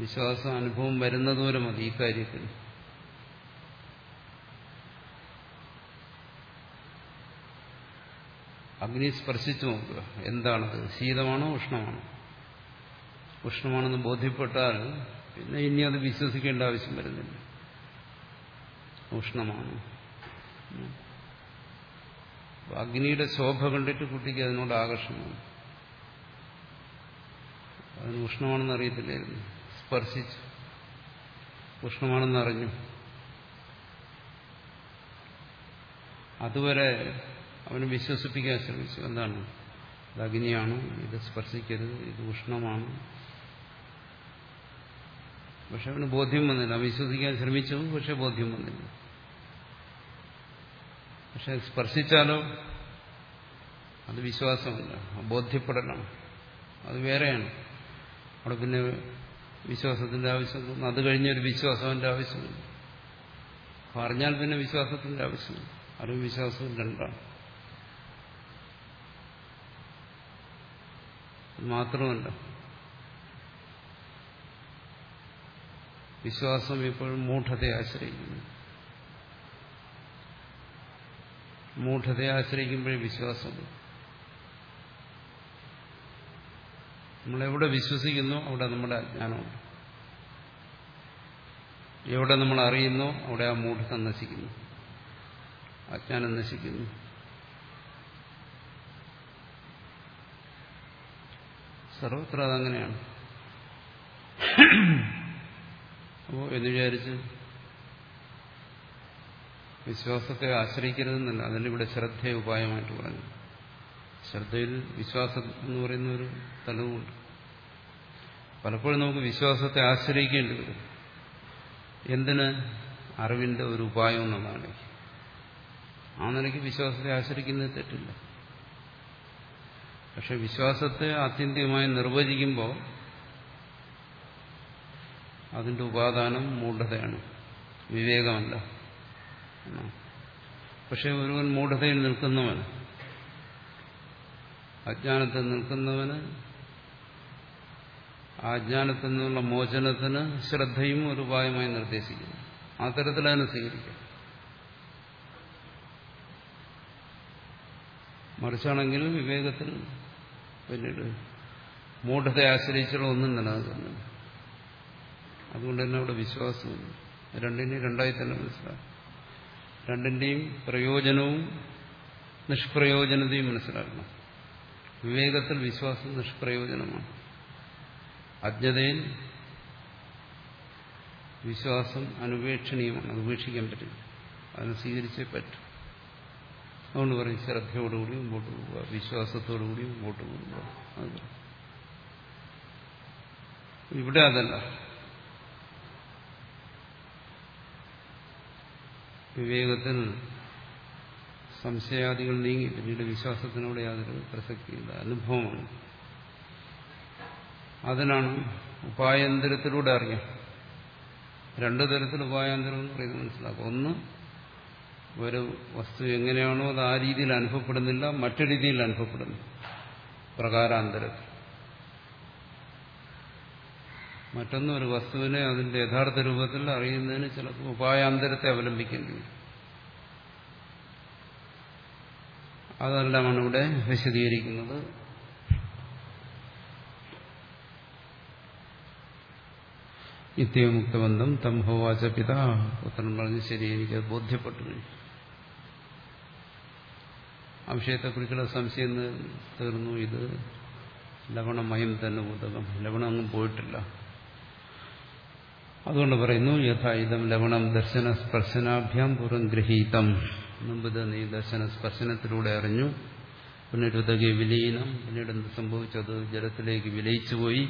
വിശ്വാസം അനുഭവം വരുന്നതുവരെ മതി ഈ കാര്യത്തിൽ. അഗ്നി സ്പർശിച്ചു നോക്കുക. എന്താണത് ശീതമാണോ ഉഷ്ണമാണോ? ഉഷ്ണമാണെന്ന് ബോധ്യപ്പെട്ടാൽ പിന്നെ ഇനി അത് വിശ്വസിക്കേണ്ട ആവശ്യം വരുന്നില്ല. ഉഷ്ണമാണ്. അഗ്നിയുടെ ശോഭ കണ്ടിട്ട് കുട്ടിക്ക് അതിനോട് ആകർഷണമാണ് അതിന് ഉഷ്ണമാണെന്ന് അറിയത്തില്ലായിരുന്നു. സ്പർശിച്ചു. ഉഷ്ണമാണെന്ന് അറിഞ്ഞു. അതുവരെ അവന് വിശ്വസിപ്പിക്കാൻ ശ്രമിച്ചു. എന്താണ്? ഇത് അഗ്നിയാണ്. ഇത് സ്പർശിക്കരുത്. ഇത് ഉഷ്ണമാണ്. പക്ഷെ അവന് ബോധ്യം വന്നില്ല. വിശ്വസിക്കാൻ ശ്രമിച്ചു പക്ഷെ ബോധ്യം വന്നില്ല. പക്ഷെ സ്പർശിച്ചാലോ? അത് വിശ്വാസമല്ല. ബോധ്യപ്പെടണം. അത് വേറെയാണ്. അവിടെ പിന്നെ വിശ്വാസത്തിന്റെ ആവശ്യം അത് കഴിഞ്ഞൊരു വിശ്വാസത്തിന്റെ ആവശ്യമില്ല. പറഞ്ഞാൽ പിന്നെ വിശ്വാസത്തിന്റെ ആവശ്യമില്ല. അറിവ് വിശ്വാസവും രണ്ടാണ് മാത്രമല്ല. വിശ്വാസം ഇപ്പോഴും മൂഢതയെ ആശ്രയിക്കുന്നു. മൂഢതയെ ആശ്രയിക്കുമ്പോഴേ വിശ്വാസം നമ്മളെവിടെ വിശ്വസിക്കുന്നു അവിടെ നമ്മുടെ അജ്ഞാനമുണ്ട്. എവിടെ നമ്മൾ അറിയുന്നു അവിടെ ആ മൂഢത നശിക്കുന്നു. അജ്ഞാനം നശിക്കുന്നു. സർവത്ര അതങ്ങനെയാണ്. അപ്പോ എന്ന് വിചാരിച്ച് വിശ്വാസത്തെ ആശ്രയിക്കരുതെന്നല്ല അതിൽ ഇവിടെ ശ്രദ്ധയെ ഉപായമായിട്ട് പറഞ്ഞു ശ്രദ്ധയിൽ വിശ്വാസം എന്ന് പറയുന്ന ഒരു തലവുമുണ്ട്. പലപ്പോഴും നമുക്ക് വിശ്വാസത്തെ ആശ്രയിക്കേണ്ടി വരും. എന്തിന്? അറിവിന്റെ ഒരു ഉപായം എന്നുള്ളതാണ്. ആ നിലയ്ക്ക് വിശ്വാസത്തെ ആശ്രയിക്കുന്നത് തെറ്റില്ല. പക്ഷെ വിശ്വാസത്തെ ആത്യന്തികമായി നിർവചിക്കുമ്പോൾ അതിന്റെ ഉപാദാനം മൂഢതയാണ്. വിവേകമല്ല. പക്ഷെ ഒരുവൻ മൂഢതയിൽ നിൽക്കുന്നവൻ അജ്ഞാനത്തിൽ നിൽക്കുന്നവന് ആ അജ്ഞാനത്തിൽ നിന്നുള്ള മോചനത്തിന് ശ്രദ്ധയും ഒരു ഉപായമായി നിർദ്ദേശിക്കുന്നു. ആ തരത്തിൽ അതിനെ സ്വീകരിക്കാം. മറിച്ചാണെങ്കിൽ വിവേകത്തിൽ പിന്നീട് മൂഢത്തെ ആശ്രയിച്ചുള്ള ഒന്നും നിലനിൽക്കുന്നു അതുകൊണ്ട് തന്നെ അവിടെ വിശ്വാസവും രണ്ടിനെയും രണ്ടായി തന്നെ മനസ്സിലാക്കും രണ്ടിന്റെയും പ്രയോജനവും നിഷ്പ്രയോജനതയും മനസ്സിലാക്കണം. വിവേകത്തിൽ വിശ്വാസം നിഷ്പ്രയോജനമാണ്. അജ്ഞതയിൽ വിശ്വാസം അനുപേക്ഷണീയമാണ്. അത് ഉപേക്ഷിക്കാൻ പറ്റില്ല. അതിനെ സ്വീകരിച്ചേ പറ്റും. അതുകൊണ്ട് പറയും ശ്രദ്ധയോടുകൂടി മുമ്പോട്ട് പോവുക വിശ്വാസത്തോടുകൂടി മുമ്പോട്ട് പോവുക. ഇവിടെ അതല്ല. വിവേകത്തിൽ സംശയാദികൾ നീങ്ങി പിന്നീട് വിശ്വാസത്തിനോട് യാതൊരു പ്രസക്തിയില്ല അനുഭവമാണ്. അതിനാണ് ഉപായന്തരത്തിലൂടെ അറിയാം. രണ്ടു തരത്തിൽ ഉപായാന്തരം എന്ന് പറയുന്നത് മനസ്സിലാക്കുക ഒന്ന് ഒരു വസ്തു എങ്ങനെയാണോ അത് ആ രീതിയിൽ അനുഭവപ്പെടുന്നില്ല മറ്റു രീതിയിൽ അനുഭവപ്പെടുന്നു. പ്രകാരാന്തരത്തിൽ മറ്റൊന്ന് ഒരു വസ്തുവിനെ അതിന്റെ യഥാർത്ഥ രൂപത്തിൽ അറിയുന്നതിന് ചില ഉപായാന്തരത്തെ അവലംബിക്കേണ്ടി വരും. അതെല്ലാമാണ് ഇവിടെ വിശദീകരിക്കുന്നത്. നിത്യമുക്തബന്ധം തം ഹോവാച പിതാ. പുത്രൻ പറഞ്ഞ് ശരി എനിക്ക് ബോധ്യപ്പെട്ടു കഴിഞ്ഞു. ആ വിഷയത്തെക്കുറിച്ചുള്ള സംശയം തീർന്നു. ഇത് ലവണമയം തന്നെ ഉദകം. ലവണമൊന്നും പോയിട്ടില്ല. അതുകൊണ്ട് പറയുന്നു യഥാ ഇതം ലവണം ദർശന സ്പർശനാഭ്യാം പൂർവം ഗ്രഹീതം. മുമ്പ് നീ ദർശന സ്പർശനത്തിലൂടെ അറിഞ്ഞു പുനരുദകെ വിലീനം. പിന്നീട് എന്ത് സംഭവിച്ചത്? ജലത്തിലേക്ക് വിലയിച്ചുപോയി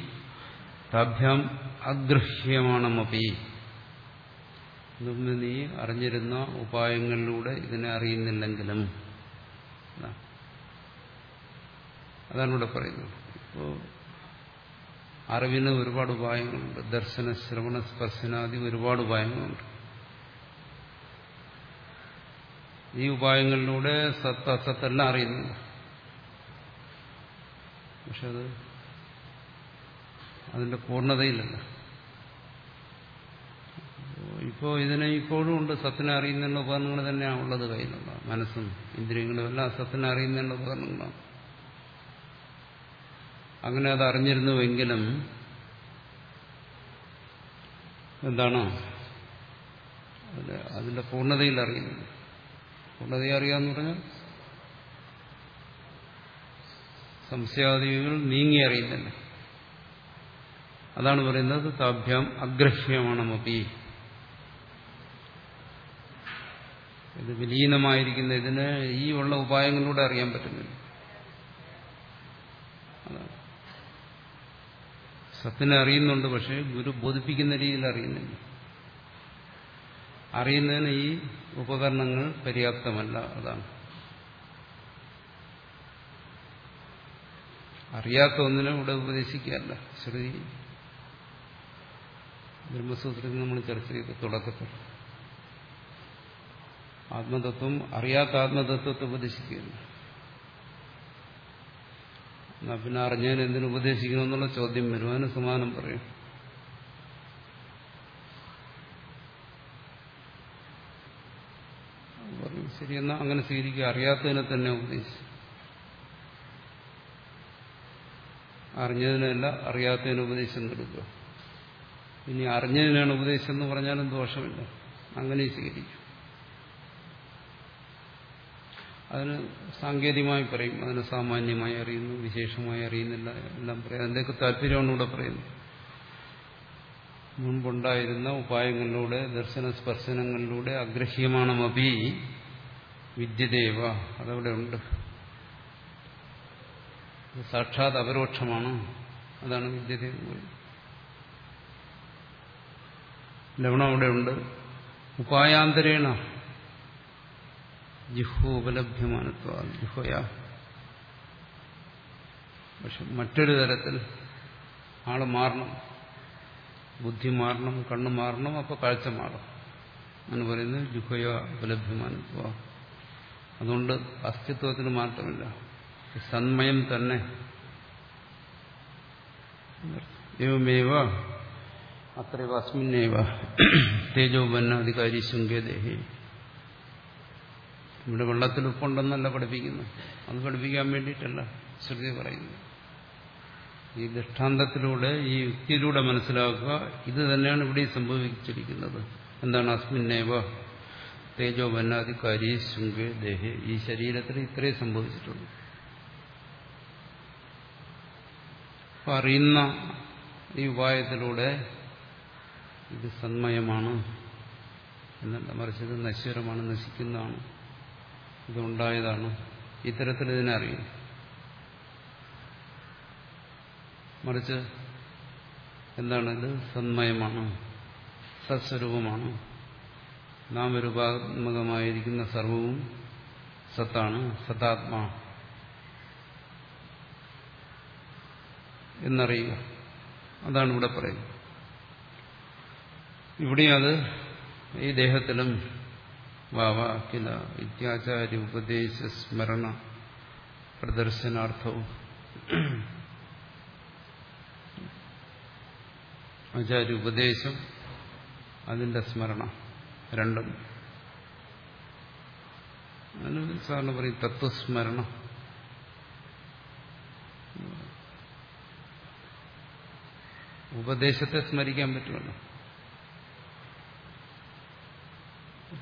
താഭ്യാം അഗ്രഹ്യമാണമപി മുമ്പ് നീ അറിഞ്ഞിരുന്ന ഉപായങ്ങളിലൂടെ ഇതിനെ അറിയുന്നില്ലെങ്കിലും അതാണ് ഇവിടെ പറയുന്നത്. ഇപ്പോ അറിവിന് ഒരുപാട് ഉപായങ്ങളുണ്ട്. ദർശന ശ്രവണ സ്പർശനാദി ഒരുപാട് ഉപായങ്ങളുണ്ട്. ഈ ഉപായങ്ങളിലൂടെ സത്ത് അസത്തെല്ലാം അറിയുന്നുണ്ട് പക്ഷെ അത് അതിന്റെ പൂർണതയിലല്ല. ഇപ്പോ ഇതിനെ ഇപ്പോഴും ഉണ്ട്. സത്തിനെ അറിയുന്നതിനുള്ള ഉപകരണങ്ങൾ തന്നെയാണ് ഉള്ളത് കയ്യിലുള്ള. മനസ്സും ഇന്ദ്രിയങ്ങളും എല്ലാം സത്തിനെ അറിയുന്നതിനുള്ള ഉപകരണങ്ങളാണ്. അങ്ങനെ അത് അറിഞ്ഞിരുന്നുവെങ്കിലും എന്താണ്? അതിന്റെ പൂർണതയിൽ അറിയുന്നത് പൂർണതയെ അറിയാന്ന് പറഞ്ഞാൽ സംശയാദികൾ നീങ്ങി അറിയുന്നില്ല. അതാണ് പറയുന്നത് താഭ്യാം അഗ്രഹ്യമാണമപി. ഇത് വിലീനമായിരിക്കുന്ന ഇതിന് ഈ ഉള്ള ഉപായങ്ങളിലൂടെ അറിയാൻ പറ്റുന്നില്ല. സത്തിനെ അറിയുന്നുണ്ട് പക്ഷെ ഗുരു ബോധിപ്പിക്കുന്ന രീതിയിൽ അറിയുന്നില്ല. അറിയുന്നതിന് ഈ ഉപകരണങ്ങൾ പര്യാപ്തമല്ല അതാണ്. അറിയാത്ത ഒന്നിനെ ഇവിടെ ഉപദേശിക്കുകയല്ല. ശ്രുതി ബ്രഹ്മസൂത്രത്തിൽ നമ്മൾ ചർച്ച ചെയ്തു തുടക്കത്തിൽ. ആത്മതത്വം അറിയാത്ത ആത്മതത്വത്തെ ഉപദേശിക്കുകയല്ല. എന്നാ പിന്നെ അറിഞ്ഞാൽ എന്തിനു ഉപദേശിക്കണമെന്നുള്ള ചോദ്യം വരും. അതിന് സമാനം പറയും. ശരി എന്നാ അങ്ങനെ സ്വീകരിക്കുക. അറിയാത്തതിനെ തന്നെ ഉപദേശിച്ചു. അറിഞ്ഞതിനല്ല അറിയാത്തതിന് ഉപദേശം നൽകുക ഇനി അറിഞ്ഞതിനാണ് ഉപദേശം എന്ന് പറഞ്ഞാലും ദോഷമില്ല. അങ്ങനെ സ്വീകരിക്കും. അതിന് സാങ്കേതികമായി പറയും അതിന് സാമാന്യമായി അറിയുന്നു വിശേഷമായി അറിയുന്നില്ല എല്ലാം പറയും. അതിന്റെയൊക്കെ താല്പര്യമാണ് ഇവിടെ പറയുന്നത്. മുൻപുണ്ടായിരുന്ന ഉപായങ്ങളിലൂടെ ദർശന സ്പർശനങ്ങളിലൂടെ അഗ്രഹ്യമാണമപി വിദ്യദേവ. അതവിടെ ഉണ്ട്. സാക്ഷാത് അപരോക്ഷമാണ് അതാണ് വിദ്യദേവ ലവണം അവിടെ ഉണ്ട്. ഉപായാന്തരേണ. ജിഹ്വോപലഭ്യമാനത്വ ജിഹ്വയ. പക്ഷെ മറ്റൊരു തരത്തിൽ ആൾ മാറണം. ബുദ്ധി മാറണം കണ്ണ് മാറണം അപ്പോൾ കാഴ്ച മാറും. അങ്ങനെ പറയുന്നത് ജുഹയ ഉപലഭ്യമാനത്വ അതുകൊണ്ട് അസ്തിത്വത്തിന് മാറ്റമില്ല. സന്മയം തന്നെ. ഏവമേവ? അത്രയോ അസ്മിന്നേവ തേജോപന്നാധികാരി ശുങ്കേദേഹി ഇവിടെ വെള്ളത്തിൽ ഉപ്പുണ്ടെന്നല്ല പഠിപ്പിക്കുന്നു അത് പഠിപ്പിക്കാൻ വേണ്ടിയിട്ടല്ല ശ്രുതി പറയുന്നു ഈ ദൃഷ്ടാന്തത്തിലൂടെ ഈ യുക്തിയിലൂടെ മനസ്സിലാക്കുക ഇത് തന്നെയാണ് ഇവിടെ സംഭവിച്ചിരിക്കുന്നത്. എന്താണ് അസ്മിന്നേവ? തേജോ വന്നാധികാരി ശുങ്കേ ദേഹേ. ഈ ശരീരത്തിൽ ഇത്രയും സംഭവിച്ചിട്ടുള്ളൂ. അപ്പൊ അറിയുന്ന ഈ ഉപായത്തിലൂടെ ഇത് സന്മയമാണ്. എന്നല്ല മറിച്ചത് നശ്വരമാണ് നശിക്കുന്നതാണ്. ഇതുണ്ടായതാണ്. ഇത്തരത്തിൽ ഇതിനെ അറിയും. മറിച്ച് എന്താണിത് സന്മയമാണ് സത്സ്വരൂപമാണ്. നാമരൂപാത്മകമായിരിക്കുന്ന സർവവും സത്താണ് സതാത്മാ എന്നറിയുക. അതാണ് ഇവിടെ പറയുന്നത്. ഇവിടെ അത് ഈ ദേഹത്തിലും വാവ കില ഇത്യാചാര്യ ഉപദേശ സ്മരണ പ്രദർശനാർത്ഥവും. ആചാര്യ ഉപദേശം അതിന്റെ സ്മരണ രണ്ടും. അതിന് സാറിന് പറയും തത്വസ്മരണ. ഉപദേശത്തെ സ്മരിക്കാൻ പറ്റുമല്ലോ.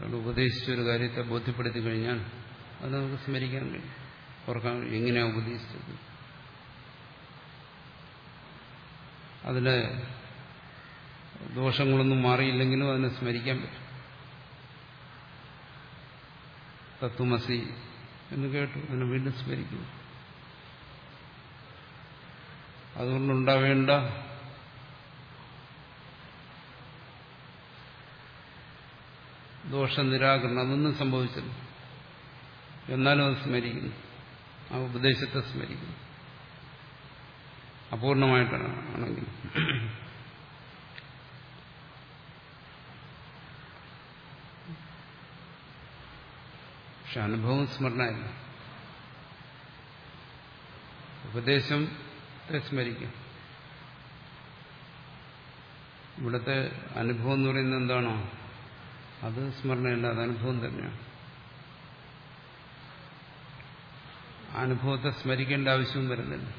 ഒരാൾ ഉപദേശിച്ചൊരു കാര്യത്തെ ബോധ്യപ്പെടുത്തി കഴിഞ്ഞാൽ അത് നമുക്ക് സ്മരിക്കാൻ കഴിയും. ഓർക്കാൻ എങ്ങനെയാണ് ഉപദേശിച്ചത്? അതിലെ ദോഷങ്ങളൊന്നും മാറിയില്ലെങ്കിലും അതിനെ സ്മരിക്കാൻ പറ്റും. തത്വമസി എന്ന് കേട്ടു. അതിനെ വീണ്ടും സ്മരിക്കുന്നു. അതുകൊണ്ടുണ്ടാവേണ്ട ദോഷനിരാകരണം അതൊന്നും സംഭവിച്ചില്ല. എന്നാലും അത് സ്മരിക്കുന്നു. ആ ഉപദേശത്തെ സ്മരിക്കുന്നു. അപൂർണമായിട്ടാണ് ആണെങ്കിൽ പക്ഷെ അനുഭവം സ്മരണയല്ല. ഉപദേശത്തെ സ്മരിക്കും. ഇവിടുത്തെ അനുഭവം എന്ന് പറയുന്നത് എന്താണോ? അത് സ്മരണയല്ല അത് അനുഭവം തന്നെയാണ്. അനുഭവത്തെ സ്മരിക്കേണ്ട ആവശ്യവും വരുന്നില്ല.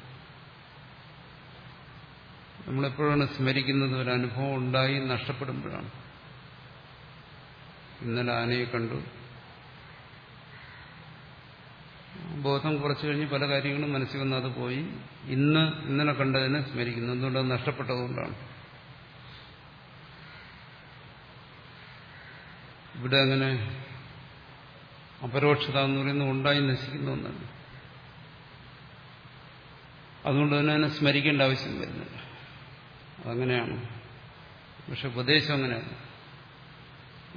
നമ്മളെപ്പോഴാണ് സ്മരിക്കുന്നത്? ഒരു അനുഭവം ഉണ്ടായി നഷ്ടപ്പെടുമ്പോഴാണ്. ഇന്നലെ ആനയെ കണ്ടു. ബോധം കുറച്ചു കഴിഞ്ഞ് പല കാര്യങ്ങളും മനസ്സിൽ വന്ന് അത് പോയി. ഇന്ന് ഇന്നലെ കണ്ടതിനെ സ്മരിക്കുന്നു. എന്തുകൊണ്ടത് നഷ്ടപ്പെട്ടതുകൊണ്ടാണ്. ഇവിടെ അങ്ങനെ അപരോക്ഷത എന്ന് പറയുന്നത് ഉണ്ടായി നശിക്കുന്ന ഒന്നല്ല അതുകൊണ്ട് തന്നെ അതിനെ സ്മരിക്കേണ്ട ആവശ്യം വരുന്നില്ല. അതങ്ങനെയാണ്. പക്ഷെ ഉപദേശം അങ്ങനെയല്ല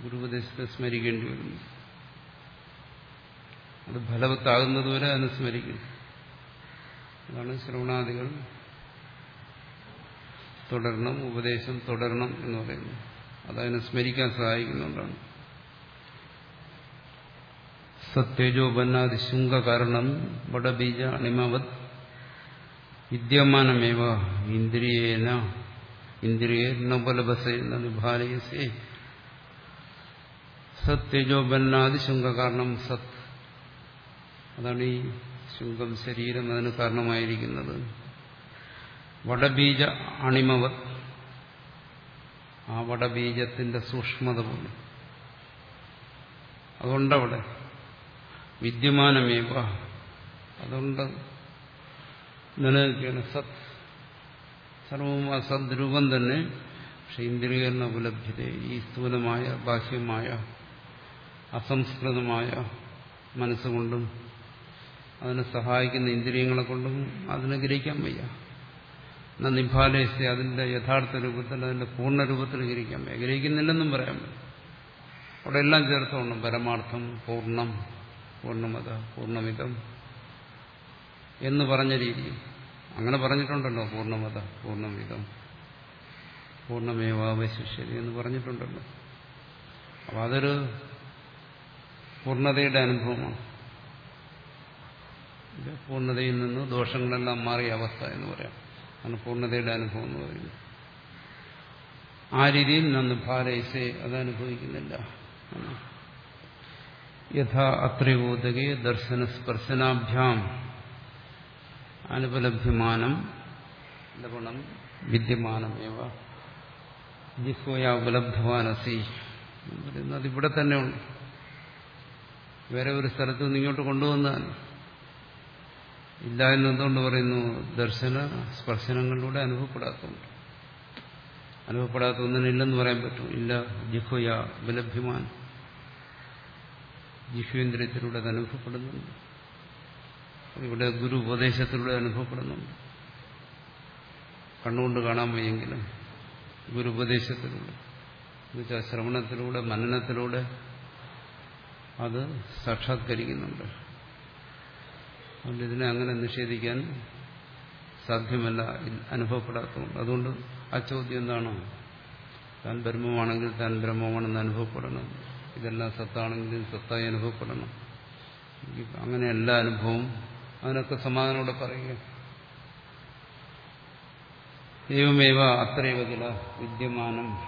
ഗുരുപദേശത്തെ സ്മരിക്കേണ്ടി വരുന്നു. അത് ഫലവത്താകുന്നതുവരെ അതിനെ സ്മരിക്കും. അതാണ് ശ്രവണാദികൾ തുടരണം ഉപദേശം തുടരണം എന്ന് പറയുന്നത്. അതതിനെ സ്മരിക്കാൻ സഹായിക്കുന്നുണ്ടാണ് സത്യേജോപന്നാദി കാരണം വടബീജ അണിമവത് വിദ്യമാനമേവ ഇന്ദ്രിയേന ഇന്ദ്രിയേ നബലഭസേന സത്. അതാണ് ഈ ശുംഖം ശരീരം അതിന് കാരണമായിരിക്കുന്നത്. വടബീജ അണിമവത് ആ വടബീജത്തിന്റെ സൂക്ഷ്മത പോലും. അതുകൊണ്ടവിടെ വിദ്യമാനമേവ. അതുകൊണ്ട് നിലനിൽക്കുകയാണ് സത് സർവവും അസദ്രൂപം സദ്രൂപം തന്നെ പക്ഷെ ഇന്ദ്രിയകരണ ഉപലഭ്യത ഈ സ്ഥൂലമായ ബാഹ്യമായ അസംസ്കൃതമായ മനസ്സുകൊണ്ടും അതിനെ സഹായിക്കുന്ന ഇന്ദ്രിയങ്ങളെ കൊണ്ടും അതിനെ ഗ്രഹിക്കാൻ വയ്യ. എന്നാൽ നിഭാലേസ് അതിന്റെ യഥാർത്ഥ രൂപത്തിൽ അതിന്റെ പൂർണ രൂപത്തിൽ ഗ്രഹിക്കാൻ വയ്യ. ഗ്രഹിക്കുന്നില്ലെന്നും പറയാൻ അവിടെ എല്ലാം ചേർത്തോണം പരമാർത്ഥം പൂർണം പൂർണമത പൂർണമിതം എന്ന് പറഞ്ഞ രീതി. അങ്ങനെ പറഞ്ഞിട്ടുണ്ടല്ലോ പൂർണമത പൂർണമിതം. പൂർണമേവാവശിഷ്യതി എന്ന് പറഞ്ഞിട്ടുണ്ടല്ലോ. അപ്പം അതൊരു പൂർണതയുടെ അനുഭവമാണ്. പൂർണതയിൽ നിന്ന് ദോഷങ്ങളെല്ലാം മാറിയ അവസ്ഥ എന്ന് പറയാം. ആണ് പൂർണതയുടെ അനുഭവം എന്ന് പറയുന്നത്. ആ രീതിയിൽ നിന്ന് ഭാരൈസെ അത് അനുഭവിക്കുന്നില്ല. യഥാ അത്രയോദകെ ദർശനസ്പർശനാഭ്യാം അനുപലഭ്യമാനം ലവണം വിദ്യമാനമേവ ജിഹ്വയാ ഉപലബ്ധവാനസി പറയുന്നത് ഇവിടെ തന്നെ ഉണ്ട്. വേറെ ഒരു സ്ഥലത്ത് നിന്ന് ഇങ്ങോട്ട് കൊണ്ടുവന്നാൽ ഇല്ല എന്ന് എന്തുകൊണ്ട് പറയുന്നു ദർശന സ്പർശനങ്ങളിലൂടെ അനുഭവപ്പെടാത്തതുണ്ട് അനുഭവപ്പെടാത്ത ഒന്നിനില്ലെന്ന് പറയാൻ പറ്റും. ഇല്ല ജിഹ്വയ ഉപലഭ്യമാൻ ജിഹ്വേന്ദ്രിയത്തിലൂടെ അത് അനുഭവപ്പെടുന്നുണ്ട്. ഇവിടെ ഗുരു ഉപദേശത്തിലൂടെ അനുഭവപ്പെടുന്നുണ്ട്. കണ്ണുകൊണ്ട് കാണാൻ വയ്യെങ്കിലും ഗുരു ഉപദേശത്തിലൂടെ എന്നുവെച്ചാൽ ശ്രവണത്തിലൂടെ മനനത്തിലൂടെ അത് സാക്ഷാത്കരിക്കുന്നുണ്ട്. അതുകൊണ്ട് ഇതിനെ അങ്ങനെ നിഷേധിക്കാൻ സാധ്യമല്ല അനുഭവപ്പെടാത്തതുകൊണ്ട്. അതുകൊണ്ട് ആ ചോദ്യം എന്താണോ? താൻ ബ്രഹ്മമാണെങ്കിൽ താൻ ബ്രഹ്മമാണെന്ന് അനുഭവപ്പെടണം. ഇതെല്ലാം സത്താണെങ്കിൽ സത്തായി അനുഭവപ്പെടണം. അങ്ങനെ എല്ലാ അനുഭവവും അതിനൊക്കെ സമാധാനോടെ പറയുക ഏവമേവ അത്രയവ കില വിദ്യമാനം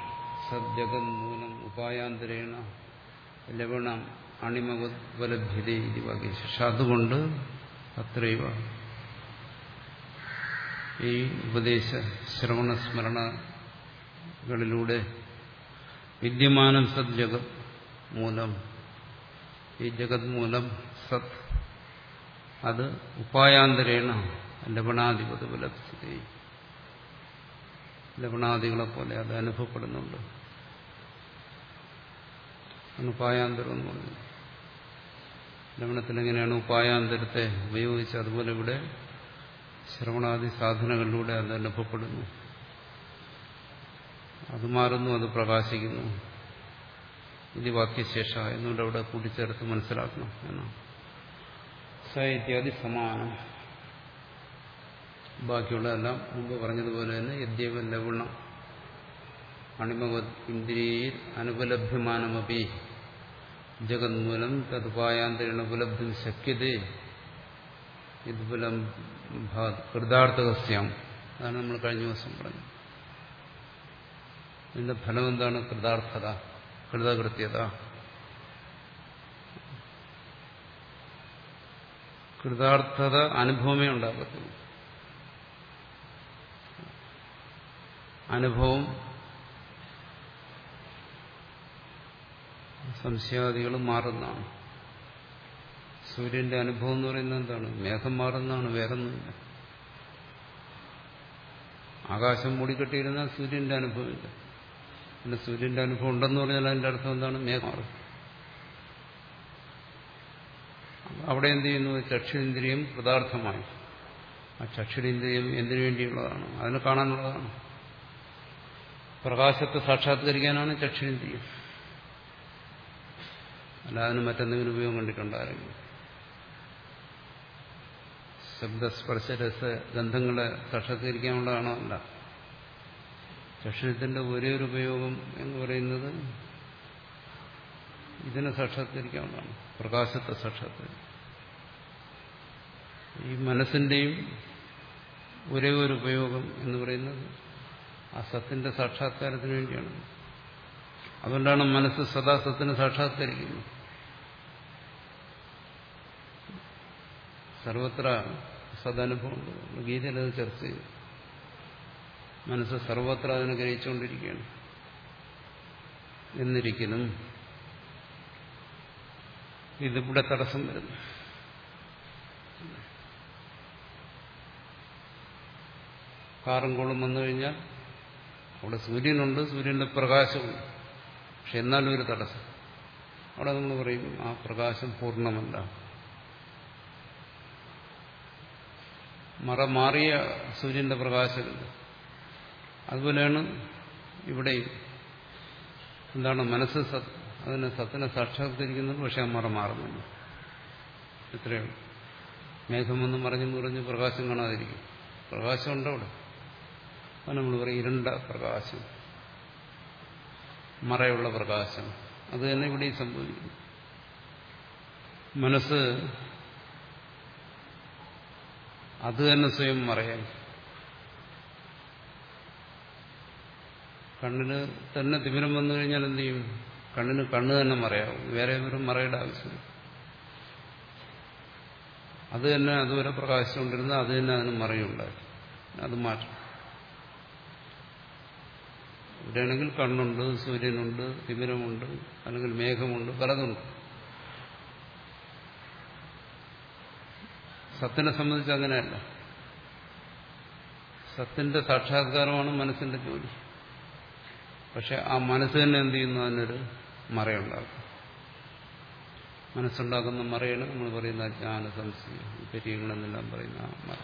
സദ്ജഗന്മൂലം ഉപായാന്തരേണ ലവണം അണിമവലഭ്യത ഇത് വാക്യശേഷ അതുകൊണ്ട് അത്രയവ ഈ ഉപദേശ ശ്രവണ സ്മരണകളിലൂടെ വിദ്യമാനം സദ്ജഗം മൂലം. ഈ ജഗത് മൂലം സത്. അത് ഉപായാന്തരേണ ലവണാധിപത പുലപ്സിതി ലവണാദികളെ പോലെ അത് അനുഭവപ്പെടുന്നുണ്ട്. ഉപായാന്തരം എന്ന് പറഞ്ഞു. ലവണത്തിൽ എങ്ങനെയാണ് ഉപായാന്തരത്തെ ഉപയോഗിച്ച് അതുപോലെ ഇവിടെ ശ്രവണാദി സാധനങ്ങളിലൂടെ അത് അനുഭവപ്പെടുന്നു. അത് മാറുന്നു അത് പ്രകാശിക്കുന്നു. ഇത് വാക്യശേഷ എന്നുകൊണ്ട് അവിടെ കൂട്ടിച്ചേർത്ത് മനസ്സിലാക്കണം എന്നാണ്. സ ഇത്യാദി സമാനം. ബാക്കിയുള്ളതെല്ലാം മുമ്പ് പറഞ്ഞതുപോലെ തന്നെ യദ്യവ ലവണം. അണിമവത് ഇന്ദ്രിയയിൽ അനുപലഭ്യമാനമപി. ജഗന്മൂലം തതുപായാന്തരണ ഉപലബ്ധം ശക്യതേ. ഇതുപലം കൃതാർത്ഥകസ്യം. അതാണ് നമ്മൾ കഴിഞ്ഞ ദിവസം പറഞ്ഞത്. ഇതിന്റെ ഫലം എന്താണ് കൃതാർത്ഥത? കൃതകൃത്യത. കൃതാർത്ഥത അനുഭവമേ ഉണ്ടാകത്തുള്ളൂ. അനുഭവം സംശയാദികൾ മാറുന്നതാണ്. സൂര്യന്റെ അനുഭവം എന്ന് പറയുന്നത് എന്താണ്? മേഘം മാറുന്നതാണ് വേറൊന്നുമില്ല. ആകാശം മൂടിക്കെട്ടിയിരുന്നാൽ സൂര്യന്റെ അനുഭവമില്ല. പിന്നെ സൂര്യന്റെ അനുഭവം ഉണ്ടെന്ന് പറഞ്ഞാൽ അതിന്റെ അർത്ഥം എന്താണ്? മേഘമാറ് അവിടെ എന്ത് ചെയ്യുന്നു? ചക്ഷുരേന്ദ്രിയം പദാർത്ഥമായി. ആ ചക്ഷുരേന്ദ്രിയം എന്തിനു വേണ്ടിയുള്ളതാണ്? അതിനെ കാണാനുള്ളതാണ്. പ്രകാശത്തെ സാക്ഷാത്കരിക്കാനാണ് ചക്ഷുരേന്ദ്രിയം അല്ല അതിന് മറ്റെന്തെങ്കിലും ഉപയോഗം കണ്ടിട്ടുണ്ടായിരുന്നു ശബ്ദസ്പർശ രസ ഗന്ധങ്ങളെ സാക്ഷാത്കരിക്കാനുള്ളതാണോ? അല്ല. ചക്ഷുരത്തിന്റെ ഒരേ ഒരു ഉപയോഗം എന്ന് പറയുന്നത് ഇതിനെ സാക്ഷാത്കരിക്കാവുന്നതാണ്. പ്രകാശത്തെ സാക്ഷാത്കരിക്കും ഈ മനസ്സിന്റെയും ഒരേ ഒരു ഉപയോഗം എന്ന് പറയുന്നത് ആ സത്തിന്റെ സാക്ഷാത്കാരത്തിന് വേണ്ടിയാണ്. അതുകൊണ്ടാണ് മനസ്സ് സദാ സത്തിനെ സാക്ഷാത്കരിക്കുന്നത് സർവത്ര സദാനുഭവം ഗീതയിൽ അത് ചർച്ച ചെയ്തു. മനസ്സ് സർവത്ര അതിനെ ഗ്രഹിച്ചുകൊണ്ടിരിക്കുകയാണ് എന്നിരിക്കലും ഇതിവിടെ തടസ്സം വരുന്നു. കാറും കോളും വന്നു കഴിഞ്ഞാൽ അവിടെ സൂര്യനുണ്ട് സൂര്യന്റെ പ്രകാശമുണ്ട്. പക്ഷെ എന്നാലും ഒരു തടസ്സം. അവിടെ നമ്മൾ പറയും ആ പ്രകാശം പൂർണമല്ല. മറ മാറിയ സൂര്യന്റെ പ്രകാശമുണ്ട് അതുപോലെയാണ് ഇവിടെയും. എന്താണ് മനസ്സ് അതിനെ സത്തിനെ സാക്ഷാത്കരിക്കുന്നത് പക്ഷെ അമ്മറ മറ മാറുന്നില്ല ഇത്രയാണ് മേഘമൊന്നും മറിഞ്ഞു മുറിഞ്ഞ് പ്രകാശം കാണാതിരിക്കും. പ്രകാശമുണ്ടവിടെ അത് നമ്മൾ പറയും ഇരുണ്ട പ്രകാശം. മറയുള്ള പ്രകാശം. അത് തന്നെ ഇവിടെ സംഭവിക്കുന്നു. മനസ്സ് അത് തന്നെ സ്വയം മറയാൻ കണ്ണിന് തന്നെ തിമിരം വന്നു കഴിഞ്ഞാൽ എന്ത് ചെയ്യും? കണ്ണിന് കണ്ണ് തന്നെ മറയാവും. വേറെ ഒരു മറയുടെ ആവശ്യമില്ല. അത് തന്നെ അതുവരെ പ്രകാശിച്ചുകൊണ്ടിരുന്ന അത് തന്നെ അതിന് മറയുണ്ടാക്കി. അത് മാറ്റം ഇവിടെയാണെങ്കിൽ കണ്ണുണ്ട് സൂര്യനുണ്ട് തിമിരമുണ്ട് അല്ലെങ്കിൽ മേഘമുണ്ട് പലതുണ്ട്. സത്തിനെ സംബന്ധിച്ച് അങ്ങനെയല്ല. സത്തിന്റെ സാക്ഷാത്കാരമാണ് മനസ്സിന്റെ ജോലി. പക്ഷെ ആ മനസ്സ് തന്നെ എന്ത് ചെയ്യുന്നു? അതിനൊരു മറയുണ്ടാക്കും. മനസ്സുണ്ടാക്കുന്ന മറയാണ് നമ്മൾ പറയുന്ന ജ്ഞാന സംശയം പെരിയങ്ങളെന്നെല്ലാം പറയുന്ന ആ മറ.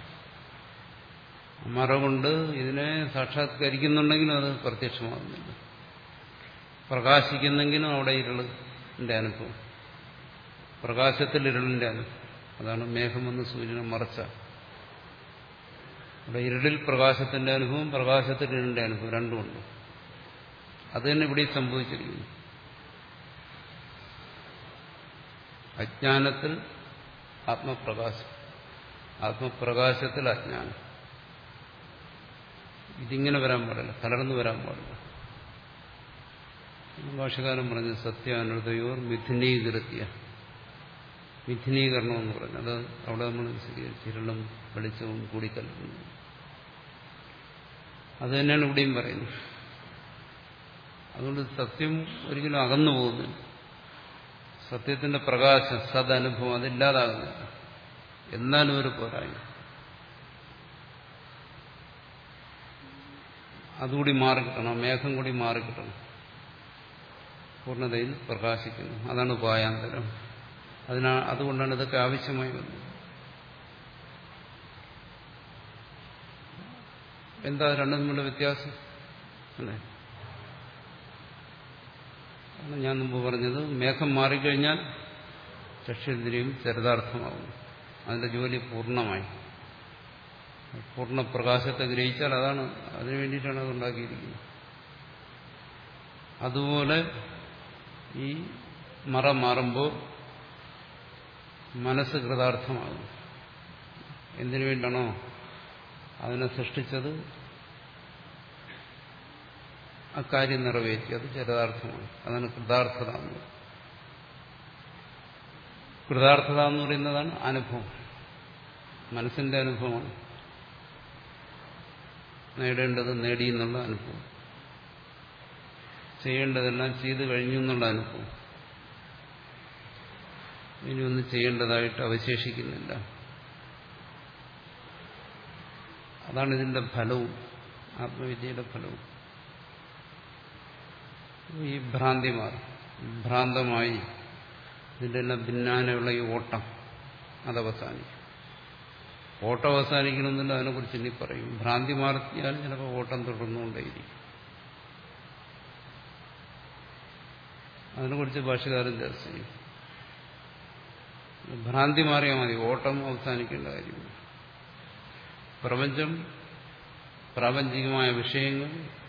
മറ കൊണ്ട് ഇതിനെ സാക്ഷാത്കരിക്കുന്നുണ്ടെങ്കിലും അത് പ്രത്യക്ഷമാകുന്നില്ല. പ്രകാശിക്കുന്നെങ്കിലും അവിടെ ഇരുളിന്റെ അനുഭവം. പ്രകാശത്തിൽ ഇരുളിന്റെ അനുഭവം. അതാണ് മേഘം വന്ന് സൂര്യനെ മറച്ച. അവിടെ ഇരുളിൽ പ്രകാശത്തിന്റെ അനുഭവം പ്രകാശത്തിൽ ഇരുളിന്റെ അനുഭവം രണ്ടുമുണ്ട്. അത് തന്നെ ഇവിടെ സംഭവിച്ചിരിക്കുന്നു. അജ്ഞാനത്തിൽ ആത്മപ്രകാശം. ആത്മപ്രകാശത്തിൽ അജ്ഞാനം. ഇതിങ്ങനെ വരാൻ പാടില്ല. കലർന്നു വരാൻ പാടില്ല. ഭാഷകാരൻ പറഞ്ഞ സത്യാനുദയോർ മിഥുനീകൃത്യ. മിഥുനീകരണം എന്ന് പറഞ്ഞു. അത് അവിടെ നമ്മൾ ചിരളും വെളിച്ചവും കൂടിക്കലർന്നു. അത് തന്നെയാണ് ഇവിടെയും പറയുന്നത്. അതുകൊണ്ട് സത്യം ഒരിക്കലും അകന്നു പോകുന്നില്ല. സത്യത്തിന്റെ പ്രകാശം സദനുഭവം അതില്ലാതാകുന്നില്ല. എന്നാലും ഒരു പോരായ്മ. അതുകൂടി മാറിക്കിട്ടണം മേഘം കൂടി മാറിക്കിട്ടണം. പൂർണതയിൽ പ്രകാശിക്കുന്നു. അതാണ് ഉപായാന്തരം. അതിനാ അതുകൊണ്ടാണ് ഇതൊക്കെ ആവശ്യമായി വന്നത്. എന്താ രണ്ടും തമ്മിലുള്ള വ്യത്യാസം? അല്ലേ? ഞാൻ മുമ്പ് പറഞ്ഞത് മേഘം മാറിക്കഴിഞ്ഞാൽ ചക്ഷേന്ദ്രിയും ചരിതാർത്ഥമാകും അതിന്റെ ജോലി പൂർണമായി. പൂർണ പ്രകാശത്തെ ഗ്രഹിച്ചാൽ അതാണ് അതിനു വേണ്ടിയിട്ടാണ് അത് ഉണ്ടാക്കിയിരിക്കുന്നത്. അതുപോലെ ഈ മറ മാറുമ്പോൾ മനസ്സ് കൃതാർത്ഥമാകും എന്തിനു വേണ്ടാണോ അതിനെ സൃഷ്ടിച്ചത്? അക്കാര്യം നിറവേറ്റി അത് ചരിതാർത്ഥമാണ്. അതാണ് കൃതാർത്ഥത എന്ന് കൃതാർത്ഥത എന്ന് പറയുന്നതാണ് അനുഭവം. മനസ്സിന്റെ അനുഭവമാണ്. നേടേണ്ടത് നേടി എന്നുള്ള അനുഭവം. ചെയ്യേണ്ടതെല്ലാം ചെയ്തു കഴിഞ്ഞു എന്നുള്ള അനുഭവം. ഇനി ഒന്നും ചെയ്യേണ്ടതായിട്ട് അവശേഷിക്കുന്നില്ല. അതാണ് ഇതിന്റെ ഫലവും ആത്മവിദ്യയുടെ ഫലവും. ഈ ഭ്രാന്തിമാർ ഭ്രാന്തമായി ഇതിന്റെ എല്ലാം ഭിന്നാനുള്ള ഈ ഓട്ടം അതവസാനിക്കും. ഓട്ടം അവസാനിക്കണമെന്നില്ല അതിനെക്കുറിച്ച് ഇനി പറയും. ഭ്രാന്തി മാറിയാൽ ചിലപ്പോൾ ഓട്ടം തുടർന്നുകൊണ്ടേയിരിക്കും. അതിനെക്കുറിച്ച് ഭാഷകാരൻ ചർച്ച ചെയ്യും. ഭ്രാന്തി മാറിയാൽ മതി ഓട്ടം അവസാനിക്കേണ്ട കാര്യമില്ല. പ്രപഞ്ചം പ്രാപഞ്ചികമായ വിഷയങ്ങൾ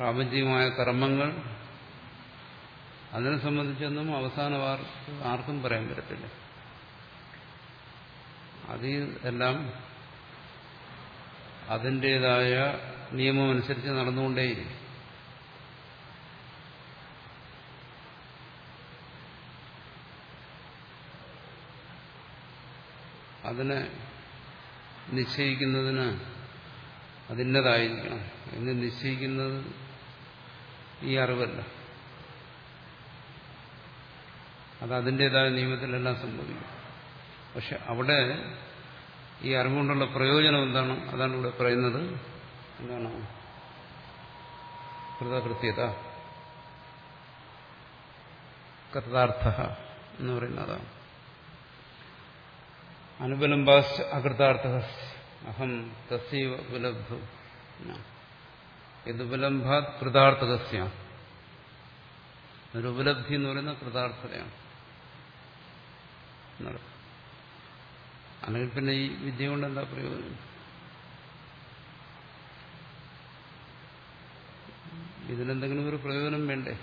പ്രാപഞ്ചികമായ കർമ്മങ്ങൾ. അതിനെ സംബന്ധിച്ചൊന്നും അവസാനം ആർക്കും പറയാൻ പറ്റത്തില്ല. അതിൽ എല്ലാം അതിന്റെതായ നിയമമനുസരിച്ച് നടന്നുകൊണ്ടേയിരിക്കും. അതിനെ നിശ്ചയിക്കുന്നതിന് അതിന്റെതായിരിക്കണം. എന്ന് നിശ്ചയിക്കുന്നത് ഈ അറിവല്ല. അത് അതിന്റെതായ നിയമത്തിലെല്ലാം സംഭവിക്കും. പക്ഷെ അവിടെ ഈ അറിവുകൊണ്ടുള്ള പ്രയോജനം എന്താണ്? അതാണ് ഇവിടെ പറയുന്നത്. എന്താണ്? കൃതകൃത്യത. കൃതാർത്ഥ എന്ന് പറയുന്നതാണ് അനുപലംബാശ്ച അകൃതാർത്ഥ അഹം തസീവ ഉപലബ്ധു യദുപലംഭാത് കൃതാർത്ഥകസ്യ ഒരു ഉപലബ്ധി എന്ന് പറയുന്ന കൃതാർത്ഥതയാണ്. അല്ലെങ്കിൽ പിന്നെ ഈ വിദ്യ കൊണ്ട് എന്താ പ്രയോജനം? ഇതിനെന്തെങ്കിലും ഒരു പ്രയോജനം വേണ്ടേ?